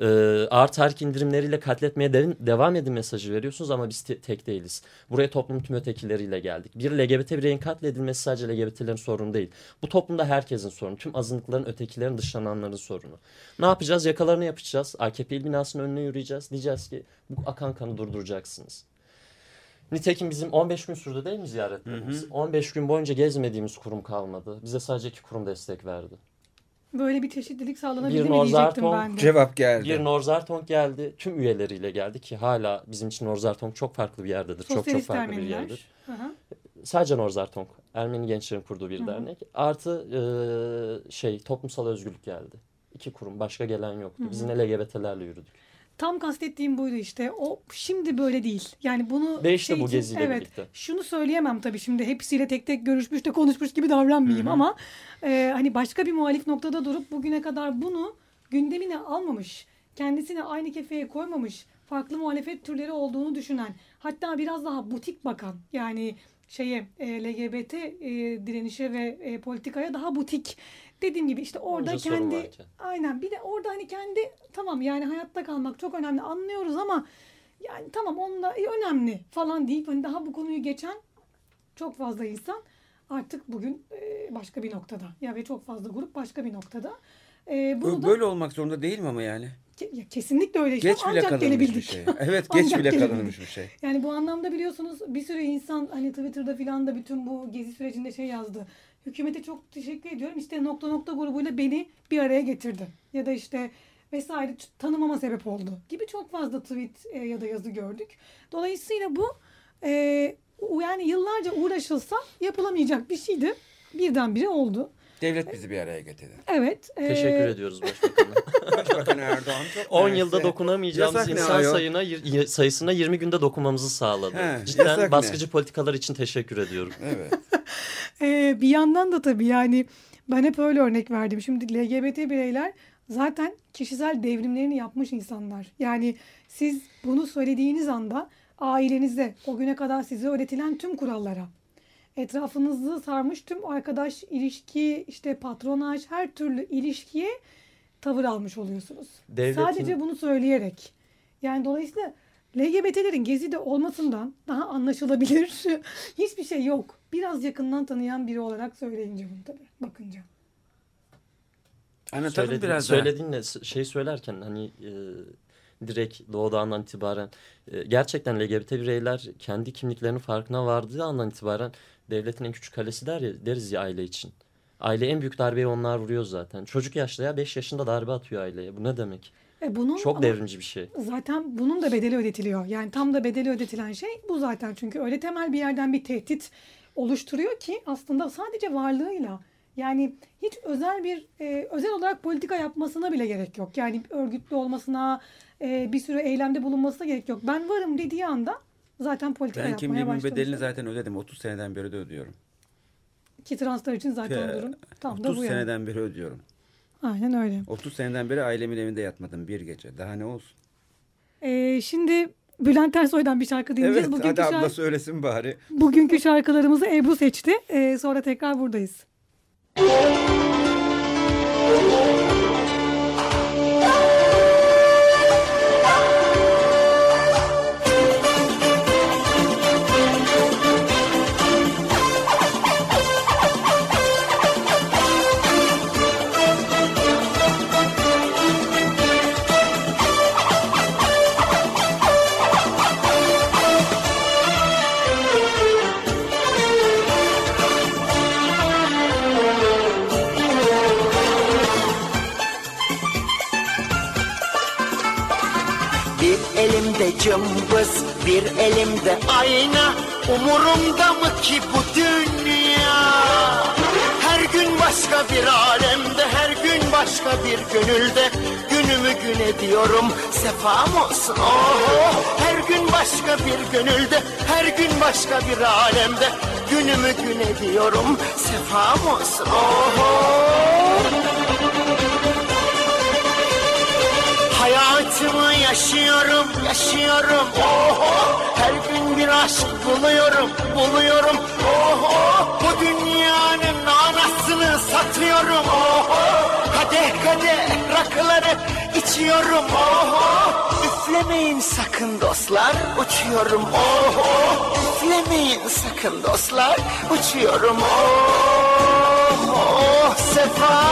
Ee, ağır tahrik indirimleriyle katletmeye de- devam edin mesajı veriyorsunuz ama biz te- tek değiliz. Buraya toplumun tüm ötekileriyle geldik. Bir LGBT bireyin katledilmesi sadece LGBT'lerin sorunu değil. Bu toplumda herkesin sorunu. Tüm azınlıkların, ötekilerin, dışlananların sorunu. Ne yapacağız? Yakalarını yapacağız. AKP il binasının önüne yürüyeceğiz. Diyeceğiz ki bu akan kanı durduracaksınız. Nitekim bizim 15 gün sürdü değil mi ziyaretlerimiz? 15 gün boyunca gezmediğimiz kurum kalmadı. Bize sadece iki kurum destek verdi. Böyle bir çeşitlilik sağlanabilir Bir mi diyecektim ben de. Cevap geldi. Bir Norzartonk geldi. Tüm üyeleriyle geldi ki hala bizim için Norzartonk çok farklı bir yerdedir. Çok çok Sosyalist farklı bir Ermeniler. yerdir. Hı hı. Sadece Norzartonk. Ermeni gençlerin kurduğu bir dernek. Artı e, şey toplumsal özgürlük geldi. İki kurum. Başka gelen yoktu. Biz yine LGBT'lerle yürüdük. Tam kastettiğim buydu işte. O şimdi böyle değil. Yani bunu Ve işte bu geziyle evet, birlikte. Şunu söyleyemem tabii şimdi hepsiyle tek tek görüşmüş de konuşmuş gibi davranmayayım ama e, hani başka bir muhalif noktada durup bugüne kadar bunu gündemine almamış, kendisine aynı kefeye koymamış, farklı muhalefet türleri olduğunu düşünen, hatta biraz daha butik bakan yani şeye e, LGBT e, direnişe ve e, politikaya daha butik dediğim gibi işte orada Onca kendi aynen bir de orada hani kendi tamam yani hayatta kalmak çok önemli anlıyoruz ama yani tamam onunla e, önemli falan deyip hani daha bu konuyu geçen çok fazla insan artık bugün e, başka bir noktada ya ve çok fazla grup başka bir noktada. E, bunu Bu da böyle olmak zorunda değil mi ama yani? ke- ya kesinlikle öyle işte Geç bile ancak gelebildik. bir şey. Evet geç Ancak bile kazanılmış bir şey. Yani bu anlamda biliyorsunuz bir sürü insan hani Twitter'da filan da bütün bu gezi sürecinde şey yazdı. Hükümete çok teşekkür ediyorum. İşte nokta nokta grubuyla beni bir araya getirdi. Ya da işte vesaire tanımama sebep oldu gibi çok fazla tweet e, ya da yazı gördük. Dolayısıyla bu e, yani yıllarca uğraşılsa yapılamayacak bir şeydi. Birdenbire oldu. Devlet bizi bir araya getirdi. Evet. e, Teşekkür ediyoruz başbakanım. Başbakan Erdoğan çok 10 mersi. yılda dokunamayacağımız Yasak ne insan sayına sayısına 20 günde dokunmamızı sağladı. He, Cidden ne? baskıcı politikalar için teşekkür ediyorum. Evet. Ee, bir yandan da tabii yani ben hep öyle örnek verdim. Şimdi LGBT bireyler zaten kişisel devrimlerini yapmış insanlar. Yani siz bunu söylediğiniz anda ailenize o güne kadar size öğretilen tüm kurallara etrafınızı sarmış tüm arkadaş ilişki işte patronaj her türlü ilişkiye tavır almış oluyorsunuz. Devletin- Sadece bunu söyleyerek. Yani dolayısıyla LGBT'lerin gezide olmasından daha anlaşılabilir hiçbir şey yok. Biraz yakından tanıyan biri olarak söyleyince bunu tabii bakınca. Anlatalım Söylediğin, biraz söylediğinle şey söylerken hani e, direkt doğduğundan itibaren e, gerçekten LGBT bireyler kendi kimliklerinin farkına vardığı andan itibaren devletin en küçük kalesi der ya, deriz ya aile için. Aile en büyük darbeyi onlar vuruyor zaten. Çocuk yaşta ya 5 yaşında darbe atıyor aileye. Bu ne demek? E bunun Çok devrimci bir şey. zaten bunun da bedeli ödetiliyor. Yani tam da bedeli ödetilen şey bu zaten. Çünkü öyle temel bir yerden bir tehdit oluşturuyor ki aslında sadece varlığıyla yani hiç özel bir e, özel olarak politika yapmasına bile gerek yok. Yani örgütlü olmasına, e, bir sürü eylemde bulunmasına gerek yok. Ben varım dediği anda zaten politika Ben yapmaya kimliğimin başlamış. bedelini zaten ödedim. 30 seneden beri de ödüyorum. Ki translar için zaten Ki, durum tam da 30 bu yani. seneden beri ödüyorum. Aynen öyle. 30 seneden beri ailemin evinde yatmadım bir gece. Daha ne olsun? E, şimdi Bülent Ersoy'dan bir şarkı dinleyeceğiz. Evet Bugünkü, hadi abla şarkı- söylesin bari. bugünkü şarkılarımızı Ebru seçti. E, sonra tekrar buradayız. Umurumda mı ki bu dünya? Her gün başka bir alemde, her gün başka bir gönülde. Günümü gün ediyorum, sefam olsun. Oho! Her gün başka bir gönülde, her gün başka bir alemde. Günümü gün ediyorum, sefam olsun. Oho Hayatımı yaşıyorum, yaşıyorum. Oho, her gün bir aşk buluyorum, buluyorum. Oho, bu dünyanın anasını satıyorum. Oho, kadeh kadeh rakıları içiyorum. Oho, üflemeyin sakın dostlar, uçuyorum. Oho, üflemeyin sakın dostlar, uçuyorum. Oho, sefam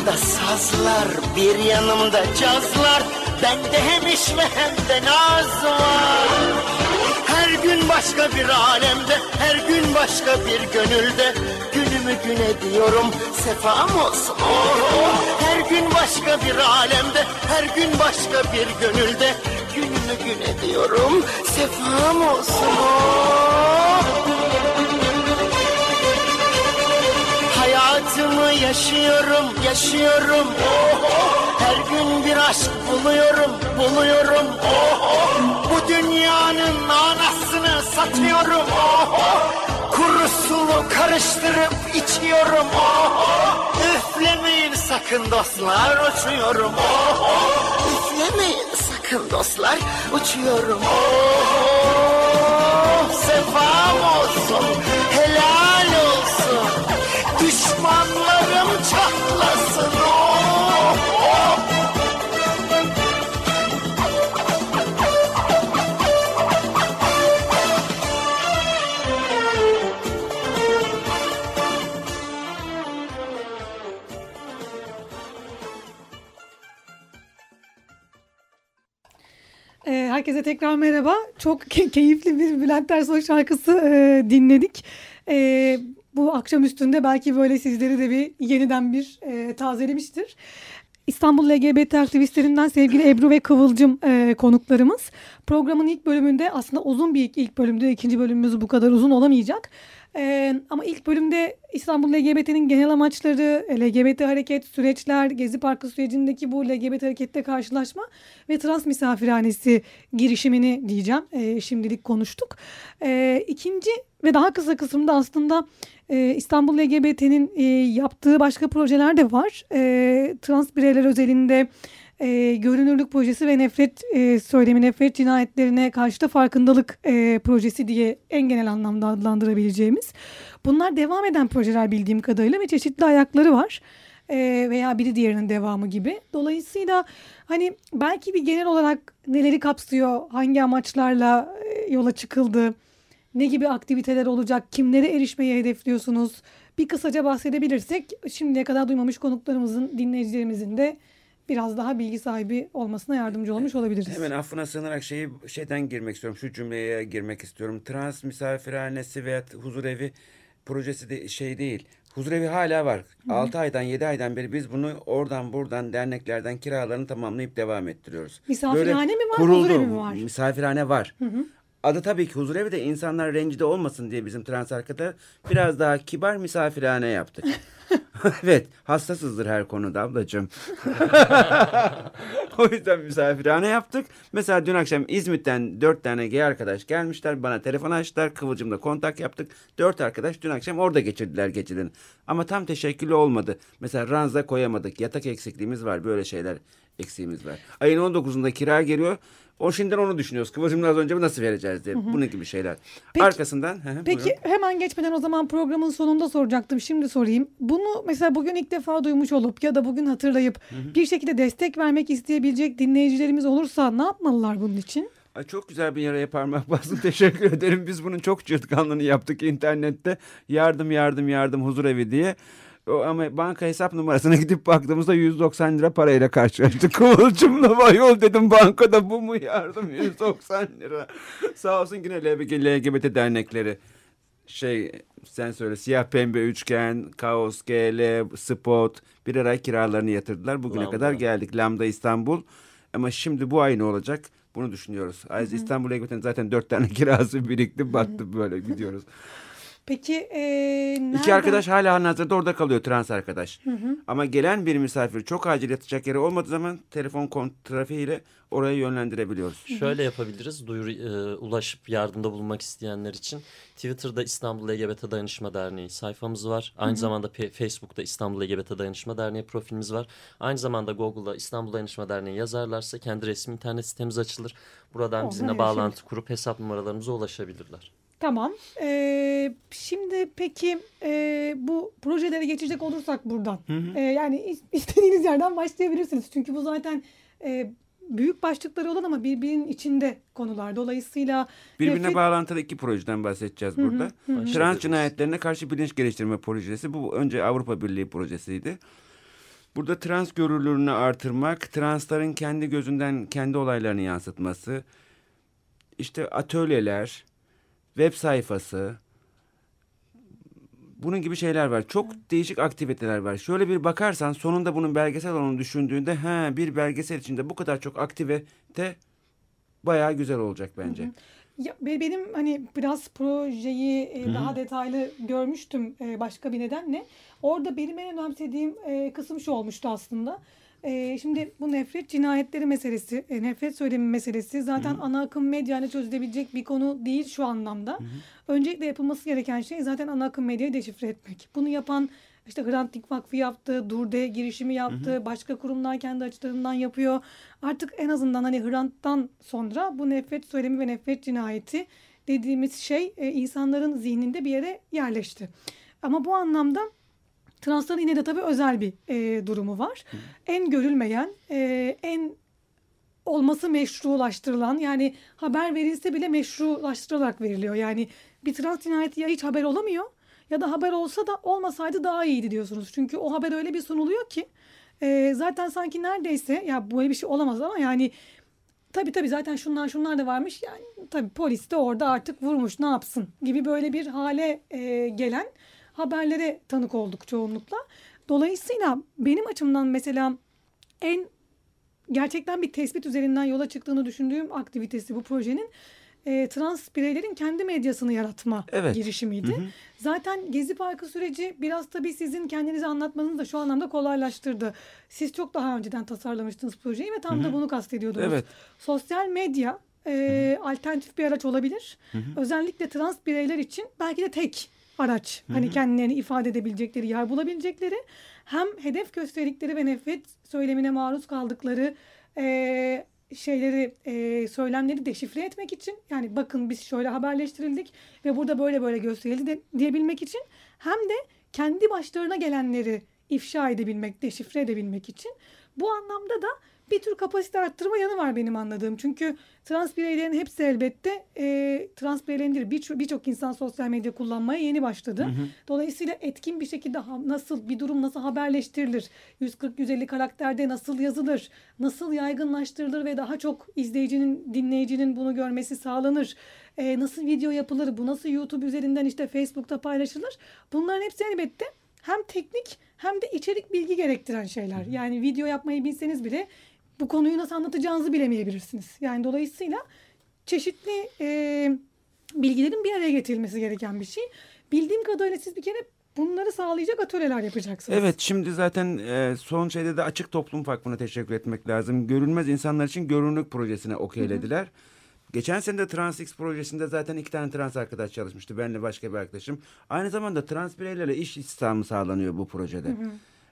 yanımda sazlar, bir yanımda cazlar Bende hem iş ve hem de naz var Her gün başka bir alemde, her gün başka bir gönülde Günümü gün ediyorum, sefam olsun oh. Her gün başka bir alemde, her gün başka bir gönülde Günümü gün ediyorum, sefam olsun oh. Yaşıyorum, yaşıyorum. Oh. Her gün bir aşk buluyorum, buluyorum. Oh. Bu dünyanın anasını satıyorum. Oh. Kuru sulu karıştırıp içiyorum. Oh. Üflemeyin sakın dostlar, uçuyorum. Oh. Üflemeyin sakın dostlar, uçuyorum. Oh, oh. Sefam olsun, helal. Düşmanlarım çatlasın. Oh, oh. Herkese tekrar merhaba. Çok key- keyifli bir Bülent Ersoy şarkısı e, dinledik. E, bu akşam üstünde belki böyle sizleri de bir yeniden bir e, tazelemiştir. İstanbul LGBT aktivistlerinden sevgili Ebru ve Kıvılcım e, konuklarımız. Programın ilk bölümünde aslında uzun bir ilk, ilk bölümde ikinci bölümümüz bu kadar uzun olamayacak. E, ama ilk bölümde İstanbul LGBT'nin genel amaçları, LGBT hareket, süreçler, Gezi Parkı sürecindeki bu LGBT harekette karşılaşma ve trans misafirhanesi girişimini diyeceğim. E, şimdilik konuştuk. E, ikinci ve daha kısa kısımda aslında e, İstanbul LGBT'nin e, yaptığı başka projeler de var. E, trans bireyler özelinde e, görünürlük projesi ve nefret e, söylemi, nefret cinayetlerine karşı da farkındalık e, projesi diye en genel anlamda adlandırabileceğimiz. Bunlar devam eden projeler bildiğim kadarıyla ve çeşitli ayakları var. E, veya biri diğerinin devamı gibi. Dolayısıyla hani belki bir genel olarak neleri kapsıyor, hangi amaçlarla e, yola çıkıldı, ne gibi aktiviteler olacak, kimlere erişmeyi hedefliyorsunuz? Bir kısaca bahsedebilirsek şimdiye kadar duymamış konuklarımızın, dinleyicilerimizin de biraz daha bilgi sahibi olmasına yardımcı olmuş olabiliriz. Hemen affına sığınarak şeyi şeyden girmek istiyorum. Şu cümleye girmek istiyorum. Trans misafirhanesi veya huzur evi projesi de şey değil. Huzur evi hala var. 6 aydan 7 aydan beri biz bunu oradan buradan derneklerden kiralarını tamamlayıp devam ettiriyoruz. Misafirhane mi var, huzur evi mi var? Misafirhane var. Adı tabii ki huzur evi de insanlar rencide olmasın diye bizim trans arkadaşlar biraz daha kibar misafirhane yaptık. evet hassasızdır her konuda ablacığım. o yüzden misafirhane yaptık. Mesela dün akşam İzmit'ten dört tane gay arkadaş gelmişler. Bana telefon açtılar. Kıvılcım'la kontak yaptık. Dört arkadaş dün akşam orada geçirdiler gecelerini. Ama tam teşekküllü olmadı. Mesela ranza koyamadık. Yatak eksikliğimiz var. Böyle şeyler eksiğimiz var. Ayın 19'unda kira geliyor. O şimdiden onu düşünüyoruz. Kıvılcım'dan az önce nasıl vereceğiz diye. Bunun gibi şeyler. Peki- Arkasından. Hı hı, Peki buyurun. hemen geçmeden o zaman programın sonunda soracaktım. Şimdi sorayım. Bunu mesela bugün ilk defa duymuş olup ya da bugün hatırlayıp bir şekilde destek vermek isteyebilecek dinleyicilerimiz olursa ne yapmalılar bunun için? Ay çok güzel bir yaraya parmak bastın. Teşekkür ederim. Biz bunun çok çırtkanlığını yaptık internette. Yardım yardım yardım huzur evi diye. O, ama banka hesap numarasına gidip baktığımızda 190 lira parayla karşılaştık. Kıvılcımla vayol dedim bankada bu mu yardım 190 lira. Sağ olsun yine LGBT, dernekleri. Şey sen söyle siyah pembe üçgen, kaos, GL, spot bir ay kiralarını yatırdılar. Bugüne Lambda. kadar geldik. Lambda İstanbul. Ama şimdi bu ay ne olacak? Bunu düşünüyoruz. Ayrıca İstanbul LGBT'nin zaten dört tane kirası birikti. Battı böyle gidiyoruz. Peki e, nereden? İki arkadaş hala hazırda orada kalıyor trans arkadaş. Ama gelen bir misafir çok acil yatacak yeri olmadığı zaman telefon trafiğiyle oraya yönlendirebiliyoruz. Şöyle yapabiliriz. Duyuru e, ulaşıp yardımda bulunmak isteyenler için Twitter'da İstanbul LGBT Dayanışma Derneği sayfamız var. Aynı zamanda Pe- Facebook'ta İstanbul LGBT Dayanışma Derneği profilimiz var. Aynı zamanda Google'da İstanbul Dayanışma Derneği yazarlarsa kendi resmi internet sitemiz açılır. Buradan Oradan bizimle erişebilir. bağlantı kurup hesap numaralarımıza ulaşabilirler. Tamam. Ee, şimdi peki e, bu projelere geçecek olursak buradan. E, yani is- istediğiniz yerden başlayabilirsiniz. Çünkü bu zaten e, büyük başlıkları olan ama birbirinin içinde konular. Dolayısıyla Birbirine nefret- bağlantılı iki projeden bahsedeceğiz burada. Trans cinayetlerine karşı bilinç geliştirme projesi. Bu önce Avrupa Birliği projesiydi. Burada trans görünürlüğünü artırmak, transların kendi gözünden kendi olaylarını yansıtması, işte atölyeler, web sayfası, bunun gibi şeyler var. Çok değişik aktiviteler var. Şöyle bir bakarsan sonunda bunun belgesel olduğunu düşündüğünde ha bir belgesel içinde bu kadar çok aktivite bayağı güzel olacak bence. Ya, be- benim hani biraz projeyi e, daha detaylı görmüştüm e, başka bir nedenle. Orada benim en önemsediğim e, kısım şu olmuştu aslında. E, şimdi bu nefret cinayetleri meselesi, e, nefret söylemi meselesi zaten ana akım medyayla çözülebilecek bir konu değil şu anlamda. Öncelikle yapılması gereken şey zaten ana akım medyayı deşifre etmek. Bunu yapan işte Hrant Dink Vakfı yaptı, Durde girişimi yaptı, başka kurumlar kendi açılarından yapıyor. Artık en azından hani Hrant'tan sonra bu nefret söylemi ve nefret cinayeti dediğimiz şey e, insanların zihninde bir yere yerleşti. Ama bu anlamda transların yine de tabii özel bir e, durumu var. En görülmeyen, e, en olması meşrulaştırılan yani haber verilse bile meşrulaştırılarak veriliyor. Yani bir trans cinayeti ya hiç haber olamıyor ya da haber olsa da olmasaydı daha iyiydi diyorsunuz. Çünkü o haber öyle bir sunuluyor ki e, zaten sanki neredeyse ya böyle bir şey olamaz ama yani tabii tabii zaten şunlar şunlar da varmış yani tabii polis de orada artık vurmuş ne yapsın gibi böyle bir hale e, gelen haberlere tanık olduk çoğunlukla. Dolayısıyla benim açımdan mesela en gerçekten bir tespit üzerinden yola çıktığını düşündüğüm aktivitesi bu projenin e, trans bireylerin kendi medyasını yaratma Evet. girişimiydi. Zaten Gezi Parkı süreci biraz tabii sizin kendinizi anlatmanızı da şu anlamda kolaylaştırdı. Siz çok daha önceden tasarlamıştınız projeyi ve tam da bunu kastediyordunuz. Evet. Sosyal medya e, alternatif bir araç olabilir. Özellikle trans bireyler için belki de tek araç. Hani kendilerini ifade edebilecekleri, yer bulabilecekleri. Hem hedef gösterdikleri ve nefret söylemine maruz kaldıkları e, şeyleri, e, söylemleri deşifre etmek için. Yani bakın biz şöyle haberleştirildik ve burada böyle böyle gösterildi de, diyebilmek için. Hem de kendi başlarına gelenleri ifşa edebilmek, deşifre edebilmek için. Bu anlamda da bir tür kapasite arttırma yanı var benim anladığım. Çünkü trans bireylerin hepsi elbette e, trans bireylerin değil birçok birçok insan sosyal medya kullanmaya yeni başladı. Dolayısıyla etkin bir şekilde ha- nasıl bir durum nasıl haberleştirilir? 140-150 karakterde nasıl yazılır? Nasıl yaygınlaştırılır ve daha çok izleyicinin, dinleyicinin bunu görmesi sağlanır? E, nasıl video yapılır? Bu nasıl YouTube üzerinden işte Facebook'ta paylaşılır? Bunların hepsi elbette hem teknik hem de içerik bilgi gerektiren şeyler. Yani video yapmayı bilseniz bile bu konuyu nasıl anlatacağınızı bilemeyebilirsiniz. Yani dolayısıyla çeşitli e, bilgilerin bir araya getirilmesi gereken bir şey. Bildiğim kadarıyla siz bir kere bunları sağlayacak atölyeler yapacaksınız. Evet şimdi zaten e, son şeyde de Açık Toplum Vakfı'na teşekkür etmek lazım. Görünmez insanlar için görünürlük projesine okeylediler. Geçen sene de TransX projesinde zaten iki tane trans arkadaş çalışmıştı. Benle başka bir arkadaşım. Aynı zamanda trans bireylerle iş istihdamı sağlanıyor bu projede.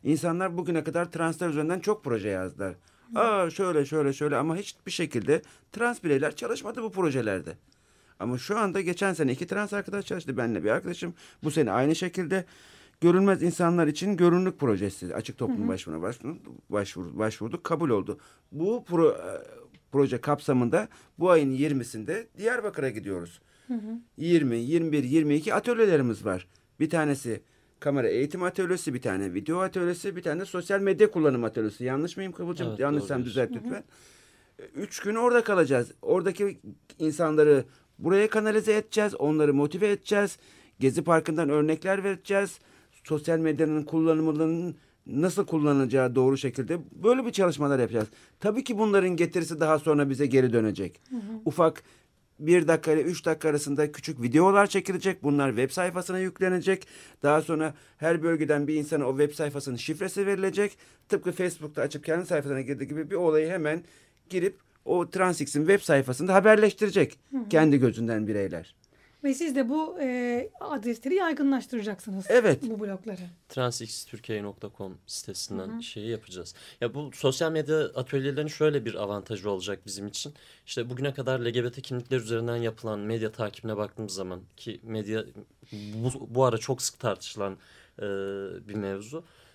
İnsanlar bugüne kadar translar üzerinden çok proje yazdılar. Aa şöyle şöyle şöyle ama hiçbir şekilde trans bireyler çalışmadı bu projelerde. Ama şu anda geçen sene iki trans arkadaş çalıştı benimle bir arkadaşım. Bu sene aynı şekilde görünmez insanlar için görünürlük projesi açık toplum başvuruna başvurduk, başvur, başvurduk kabul oldu. Bu pro, e, proje kapsamında bu ayın 20'sinde Diyarbakır'a gidiyoruz. 20, 21, 22 atölyelerimiz var. Bir tanesi kamera eğitim atölyesi, bir tane video atölyesi, bir tane de sosyal medya kullanım atölyesi. Yanlış mıyım Kıvılcım? Evet, Yanlışsam düzelt lütfen. Üç gün orada kalacağız. Oradaki insanları buraya kanalize edeceğiz. Onları motive edeceğiz. Gezi Parkı'ndan örnekler vereceğiz. Sosyal medyanın kullanımının nasıl kullanılacağı doğru şekilde böyle bir çalışmalar yapacağız. Tabii ki bunların getirisi daha sonra bize geri dönecek. Ufak bir dakika ile üç dakika arasında küçük videolar çekilecek. Bunlar web sayfasına yüklenecek. Daha sonra her bölgeden bir insana o web sayfasının şifresi verilecek. Tıpkı Facebook'ta açıp kendi sayfasına girdiği gibi bir olayı hemen girip o Transx'in web sayfasında haberleştirecek kendi gözünden bireyler. Ve siz de bu e, adresleri yaygınlaştıracaksınız. Evet. Bu blokları. transxtürkiye.com sitesinden şeyi yapacağız. Ya bu sosyal medya atölyelerinin şöyle bir avantajı olacak bizim için. İşte bugüne kadar LGBT kimlikler üzerinden yapılan medya takibine baktığımız zaman ki medya bu, bu ara çok sık tartışılan e, bir mevzu. e,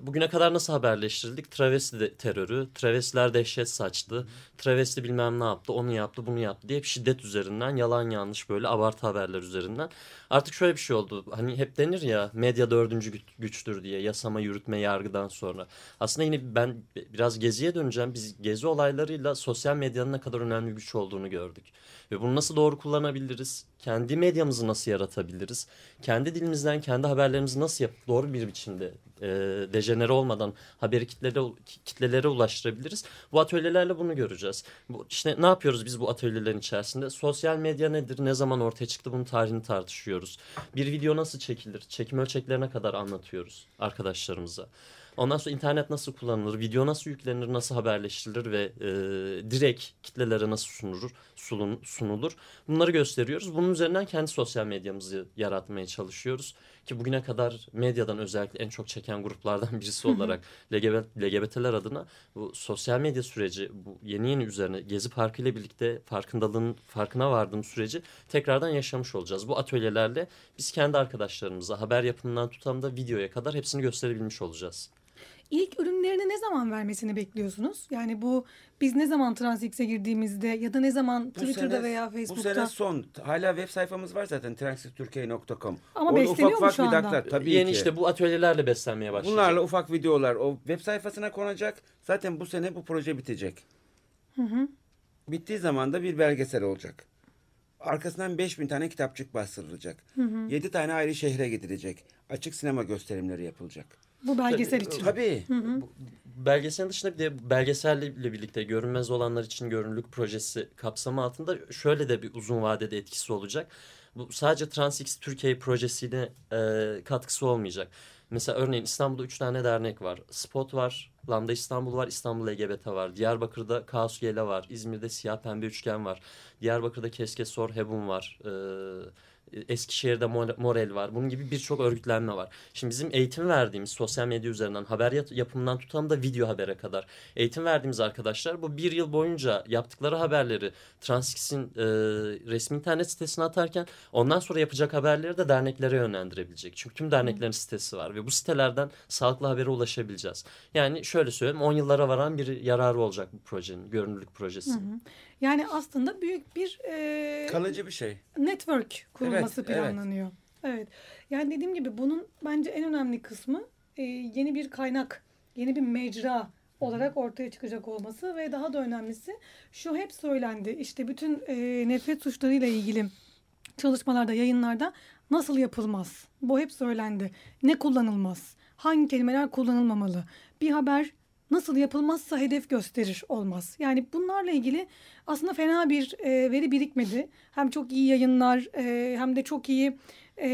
bugüne kadar nasıl haberleştirildik? Travesti de, terörü, travestiler dehşet saçtı, travesti bilmem ne yaptı, onu yaptı, bunu yaptı diye şiddet üzerinden, yalan yanlış böyle abartı haberler üzerinden. Artık şöyle bir şey oldu. Hani hep denir ya medya dördüncü güçtür diye yasama, yürütme, yargıdan sonra. Aslında yine ben biraz geziye döneceğim. Biz gezi olaylarıyla sosyal medyanın ne kadar önemli güç olduğunu gördük. Ve bunu nasıl doğru kullanabiliriz? Kendi medyamızı nasıl yaratabiliriz? Kendi dilimizden kendi haberlerimizi nasıl yapıp doğru bir biçimde e, dejenere olmadan haberi kitlere, kitlelere ulaştırabiliriz? Bu atölyelerle bunu göreceğiz. Bu, işte ne yapıyoruz biz bu atölyelerin içerisinde? Sosyal medya nedir? Ne zaman ortaya çıktı? Bunun tarihini tartışıyoruz. Bir video nasıl çekilir? Çekim ölçeklerine kadar anlatıyoruz arkadaşlarımıza. Ondan sonra internet nasıl kullanılır, video nasıl yüklenir, nasıl haberleştirilir ve e, direkt kitlelere nasıl sunulur, sunulur. Bunları gösteriyoruz. Bunun üzerinden kendi sosyal medyamızı yaratmaya çalışıyoruz. Ki bugüne kadar medyadan özellikle en çok çeken gruplardan birisi olarak LGBT, LGBT'ler adına bu sosyal medya süreci, bu yeni yeni üzerine Gezi Parkı ile birlikte farkındalığın farkına vardığım süreci tekrardan yaşamış olacağız. Bu atölyelerle biz kendi arkadaşlarımıza haber yapımından tutan da videoya kadar hepsini gösterebilmiş olacağız. İlk ürünlerini ne zaman vermesini bekliyorsunuz? Yani bu biz ne zaman Transx'e girdiğimizde ya da ne zaman Bu Twitter'da sene- veya Bu Facebook'ta sene son. Hala web sayfamız var zaten transxtürkiye.com. Ama Orada besleniyor ufak mu ufak şu anda? vidaklar tabii Yeni ki. işte bu atölyelerle beslenmeye başlayacak. Bunlarla ufak videolar o web sayfasına konacak. Zaten bu sene bu proje bitecek. Bittiği zaman da bir belgesel olacak. Arkasından 5000 tane kitapçık bastırılacak. 7 tane ayrı şehre gidilecek. Açık sinema gösterimleri yapılacak. Bu belgesel için. Tabii. Belgeselin dışında bir de belgeselle birlikte görünmez olanlar için görünürlük projesi kapsamı altında şöyle de bir uzun vadede etkisi olacak. Bu sadece TransX Türkiye projesiyle e, katkısı olmayacak. Mesela örneğin İstanbul'da üç tane dernek var. Spot var, Lambda İstanbul var, İstanbul LGBT var. Diyarbakır'da Kaos Yele var, İzmir'de Siyah Pembe Üçgen var. Diyarbakır'da Keske Sor Hebun var. Ee, Eskişehir'de Mor- Morel var. Bunun gibi birçok örgütlenme var. Şimdi bizim eğitim verdiğimiz sosyal medya üzerinden haber yap- yapımından tutan da video habere kadar eğitim verdiğimiz arkadaşlar bu bir yıl boyunca yaptıkları haberleri Transx'in e, resmi internet sitesine atarken ondan sonra yapacak haberleri de derneklere yönlendirebilecek. Çünkü tüm derneklerin sitesi var ve bu sitelerden sağlıklı habere ulaşabileceğiz. Yani şöyle söyleyeyim 10 yıllara varan bir yararı olacak bu projenin, görünürlük projesi. Yani aslında büyük bir e, Kalıcı bir şey. network kurulması Evet, evet. planlanıyor. Evet. Yani dediğim gibi bunun bence en önemli kısmı e, yeni bir kaynak, yeni bir mecra olarak ortaya çıkacak olması ve daha da önemlisi şu hep söylendi. İşte bütün e, nefret suçlarıyla ilgili çalışmalarda, yayınlarda nasıl yapılmaz? Bu hep söylendi. Ne kullanılmaz? Hangi kelimeler kullanılmamalı? Bir haber nasıl yapılmazsa hedef gösterir olmaz. Yani bunlarla ilgili aslında fena bir e, veri birikmedi. Hem çok iyi yayınlar e, hem de çok iyi e,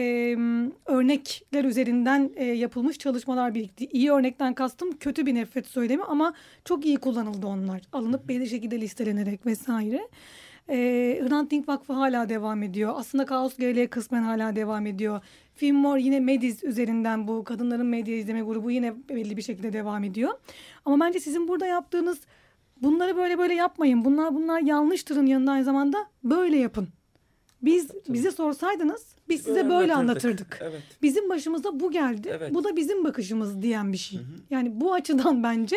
örnekler üzerinden e, yapılmış çalışmalar birikti. İyi örnekten kastım kötü bir nefret söylemi ama çok iyi kullanıldı onlar. Alınıp belli şekilde listelenerek vesaire. E, Hrant Dink Vakfı hala devam ediyor. Aslında Kaos GL kısmen hala devam ediyor. Filmmore yine Mediz üzerinden bu kadınların medya izleme grubu yine belli bir şekilde devam ediyor. Ama bence sizin burada yaptığınız bunları böyle böyle yapmayın. Bunlar bunlar yanlıştırın yanında aynı zamanda böyle yapın. Biz bize sorsaydınız biz size Böyle böyle anlatırdık. anlatırdık. Evet. Bizim başımıza bu geldi. Evet. Bu da bizim bakışımız diyen bir şey. Yani bu açıdan bence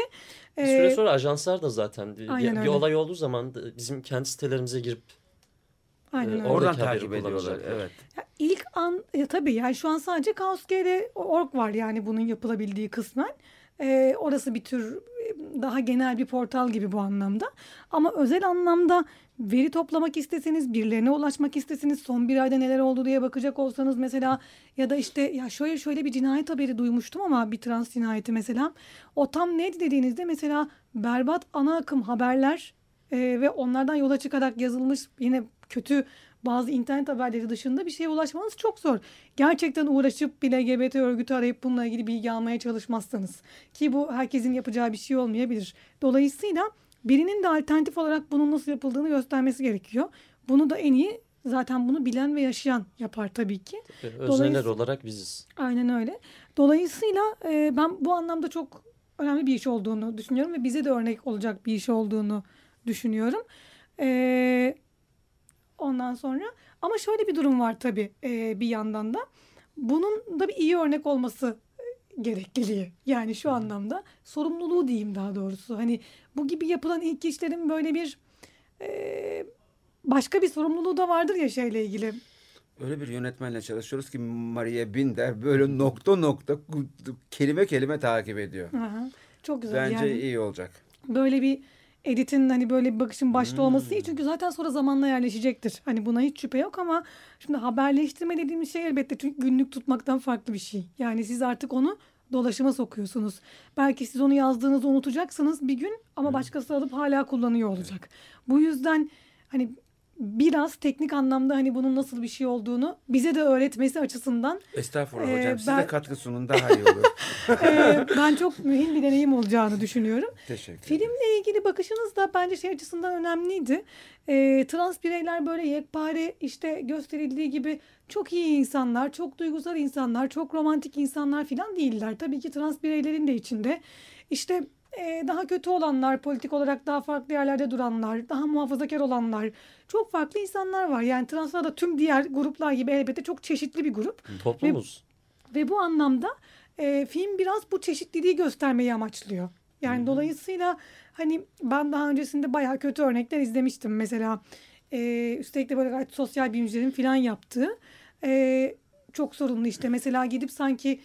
Bir süre e, sonra ajanslar da zaten bir, Aynen bir öyle. olay olduğu zaman da bizim kendi sitelerimize girip aynen e, öyle. Oradan takip ediyorlar. Evet. Ya ilk an ya tabii yani şu an sadece kaosgr.org var yani bunun yapılabildiği kısmen. Ee, orası bir tür e, daha genel bir portal gibi bu anlamda. Ama özel anlamda veri toplamak isteseniz, birilerine ulaşmak isteseniz, son bir ayda neler oldu diye bakacak olsanız mesela ya da işte ya şöyle şöyle bir cinayet haberi duymuştum ama bir trans cinayeti mesela. O tam neydi dediğinizde mesela berbat ana akım haberler e, ve onlardan yola çıkarak yazılmış yine kötü bazı internet haberleri dışında bir şeye ulaşmanız çok zor. Gerçekten uğraşıp bir LGBT örgütü arayıp bununla ilgili bilgi almaya çalışmazsanız. Ki bu herkesin yapacağı bir şey olmayabilir. Dolayısıyla birinin de alternatif olarak bunun nasıl yapıldığını göstermesi gerekiyor. Bunu da en iyi zaten bunu bilen ve yaşayan yapar tabii ki. e, özneler olarak biziz. Aynen öyle. Dolayısıyla e, ben bu anlamda çok önemli bir iş olduğunu düşünüyorum ve bize de örnek olacak bir iş olduğunu düşünüyorum. E, ondan sonra ama şöyle bir durum var tabii e, bir yandan da. Bunun da bir iyi örnek olması e, gerekliliği. Yani şu anlamda sorumluluğu diyeyim daha doğrusu. Hani bu gibi yapılan ilk işlerin böyle bir e, başka bir sorumluluğu da vardır ya şeyle ilgili. Öyle bir yönetmenle çalışıyoruz ki Maria Binder böyle nokta nokta kelime kelime takip ediyor. Aha, çok güzel. Bence yani iyi olacak. böyle bir editin hani böyle bir bakışın başta Hmm. olması iyi çünkü zaten sonra zamanla yerleşecektir. Hani buna hiç şüphe yok ama şimdi haberleştirme dediğimiz şey elbette çünkü günlük tutmaktan farklı bir şey. Yani siz artık onu dolaşıma sokuyorsunuz. Belki siz onu yazdığınızı unutacaksınız bir gün ama başkası alıp hala kullanıyor olacak. Bu yüzden hani biraz teknik anlamda hani bunun nasıl bir şey olduğunu bize de öğretmesi açısından Estağfurullah Ee, hocam. Ben- de katkı sunun daha iyi olur. e, ben çok mühim bir deneyim olacağını düşünüyorum. Teşekkür ederim. Filmle ilgili bakışınız da bence şey açısından önemliydi. Ee, trans bireyler böyle yekpare işte gösterildiği gibi çok iyi insanlar, çok duygusal insanlar, çok romantik insanlar falan değiller. Tabii ki trans bireylerin de içinde işte e, daha kötü olanlar, politik olarak daha farklı yerlerde duranlar, daha muhafazakar olanlar, çok farklı insanlar var. Yani translar da tüm diğer gruplar gibi elbette çok çeşitli bir grup. Toplumuz. Ve bu anlamda e, film biraz bu çeşitliliği göstermeyi amaçlıyor. Yani dolayısıyla hani ben daha öncesinde bayağı kötü örnekler izlemiştim. Mesela e, üstelik de böyle gayet sosyal bilimcilerin falan yaptığı e, çok sorunlu işte. Mesela gidip sanki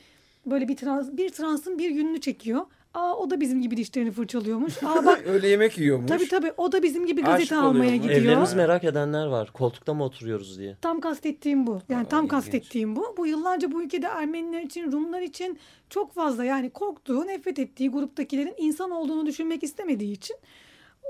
böyle bir trans, bir transın bir yününü çekiyor. Aa o da bizim gibi dişlerini fırçalıyormuş. Aa bak Öyle yemek yiyormuş. tabii tabii o da bizim gibi Aşık gazete almaya oluyormuş. gidiyor. Evlerimiz merak edenler var. Koltukta mı oturuyoruz diye. Tam kastettiğim bu. Yani Aa, tam ilginç. kastettiğim bu. Bu yıllarca bu ülkede Ermeniler için, Rumlar için çok fazla yani korktuğu, nefret ettiği gruptakilerin insan olduğunu düşünmek istemediği için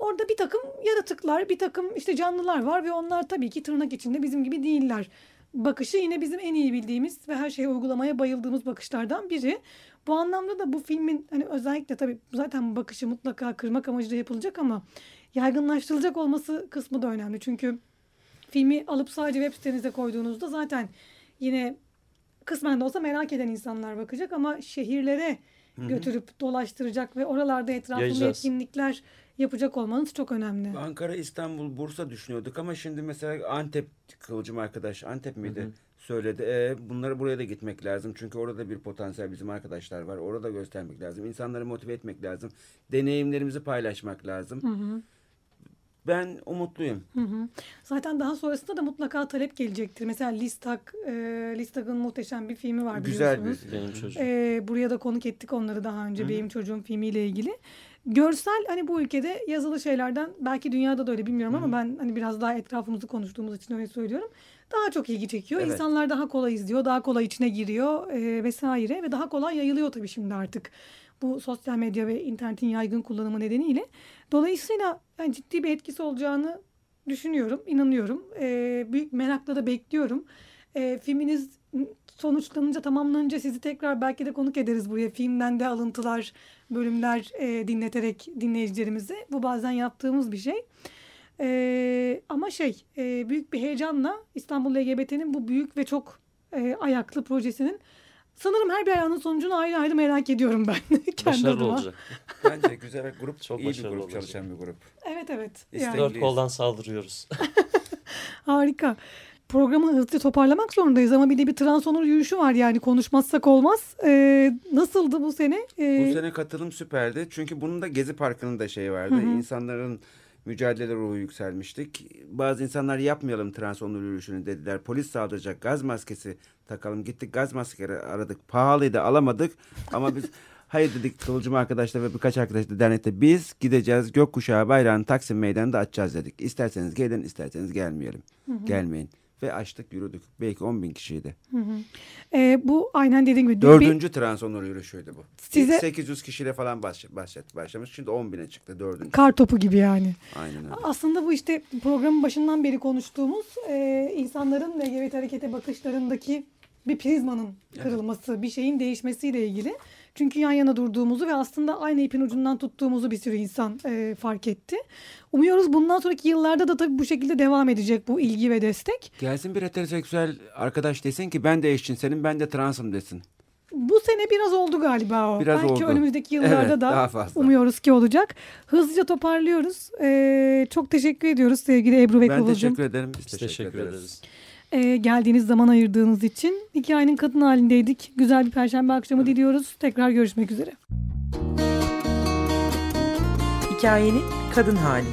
orada bir takım yaratıklar, bir takım işte canlılar var ve onlar tabii ki tırnak içinde bizim gibi değiller. Bakışı yine bizim en iyi bildiğimiz ve her şeyi uygulamaya bayıldığımız bakışlardan biri. Bu anlamda da bu filmin hani özellikle tabii zaten bakışı mutlaka kırmak amacıyla yapılacak ama yaygınlaştırılacak olması kısmı da önemli. Çünkü filmi alıp sadece web sitenize koyduğunuzda zaten yine kısmen de olsa merak eden insanlar bakacak ama şehirlere götürüp dolaştıracak ve oralarda etrafında etkinlikler yapacak olmanız çok önemli. Ankara, İstanbul, Bursa düşünüyorduk ama şimdi mesela Antep Kıvılcım arkadaş Antep miydi? Söyledi. E, bunları buraya da gitmek lazım. Çünkü orada bir potansiyel bizim arkadaşlar var. Orada göstermek lazım. İnsanları motive etmek lazım. Deneyimlerimizi paylaşmak lazım. Ben umutluyum. Hı hı. Zaten daha sonrasında da mutlaka talep gelecektir. Mesela Listak, e, Listak'ın muhteşem bir filmi var Güzel bir biliyorsunuz. Benim çocuğum. Ee, buraya da konuk ettik onları daha önce benim çocuğum filmiyle ilgili. Görsel hani bu ülkede yazılı şeylerden belki dünyada da öyle bilmiyorum ama ben hani biraz daha etrafımızı konuştuğumuz için öyle söylüyorum. Daha çok ilgi çekiyor. Evet. İnsanlar daha kolay izliyor, daha kolay içine giriyor e, vesaire ve daha kolay yayılıyor tabii şimdi artık. Bu sosyal medya ve internetin yaygın kullanımı nedeniyle. Dolayısıyla yani ciddi bir etkisi olacağını düşünüyorum, inanıyorum. E, büyük merakla da bekliyorum. E, filminiz sonuçlanınca, tamamlanınca sizi tekrar belki de konuk ederiz buraya. Filmden de alıntılar, bölümler e, dinleterek dinleyicilerimize. Bu bazen yaptığımız bir şey. E, ama şey, e, büyük bir heyecanla İstanbul LGBT'nin bu büyük ve çok e, ayaklı projesinin sanırım her bir ayağının sonucunu ayrı ayrı merak ediyorum ben. Kendi Başarılı adıma. olacak. Bence güzel bir grup. Çok iyi bir başarılı grup. olacak. Çalışan bir grup. Evet evet. Yani, Dört koldan saldırıyoruz. harika. Programı hızlı toparlamak zorundayız ama bir de bir trans onur yürüyüşü var yani konuşmazsak olmaz. E, nasıldı bu sene? E, Bu sene katılım süperdi. Çünkü bunun da Gezi Parkı'nın da şeyi vardı. İnsanların mücadele ruhu yükselmiştik. Bazı insanlar yapmayalım trans onur yürüyüşünü dediler. Polis saldıracak gaz maskesi takalım. Gittik gaz maskesi aradık. Pahalıydı alamadık. Ama biz hayır dedik Kıvılcım arkadaşlar ve birkaç arkadaş da dernekte. Biz gideceğiz gökkuşağı bayrağını Taksim Meydanı'nda açacağız dedik. İsterseniz gelin isterseniz gelmeyelim. Gelmeyin. Ve açtık yürüdük. Belki 10 bin kişiydi. e, bu aynen dediğim gibi. bir- Dördüncü trans onur yürüyüşüydü bu. Size- İlk 800 kişiyle falan baş, başlat, başlamış. Şimdi 10 bine çıktı dördüncü. kar topu gibi yani. Aynen öyle. Aslında bu işte programın başından beri konuştuğumuz e, insanların LGBT harekete bakışlarındaki bir prizmanın kırılması, bir şeyin değişmesiyle ilgili. Çünkü yan yana durduğumuzu ve aslında aynı ipin ucundan tuttuğumuzu bir sürü insan e, fark etti. Umuyoruz bundan sonraki yıllarda da tabii bu şekilde devam edecek bu ilgi ve destek. Gelsin bir heteroseksüel arkadaş desin ki ben de eşcinselim ben de transım desin. Bu sene biraz oldu galiba o. Biraz Belki oldu. önümüzdeki yıllarda Evet, da daha fazla. umuyoruz ki olacak. Hızlıca toparlıyoruz. E, çok teşekkür ediyoruz sevgili Ebru ve ben Kıvılcım. teşekkür ederim. Biz Biz teşekkür ederiz. E, geldiğiniz zaman ayırdığınız için. Hikayenin kadın halindeydik. Güzel bir perşembe akşamı diliyoruz. Tekrar görüşmek üzere. Hikayenin kadın hali.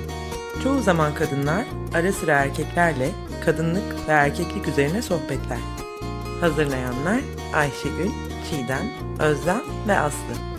Çoğu zaman kadınlar ara sıra erkeklerle kadınlık ve erkeklik üzerine sohbetler. Hazırlayanlar Ayşegül, Çiğdem, Özlem ve Aslı.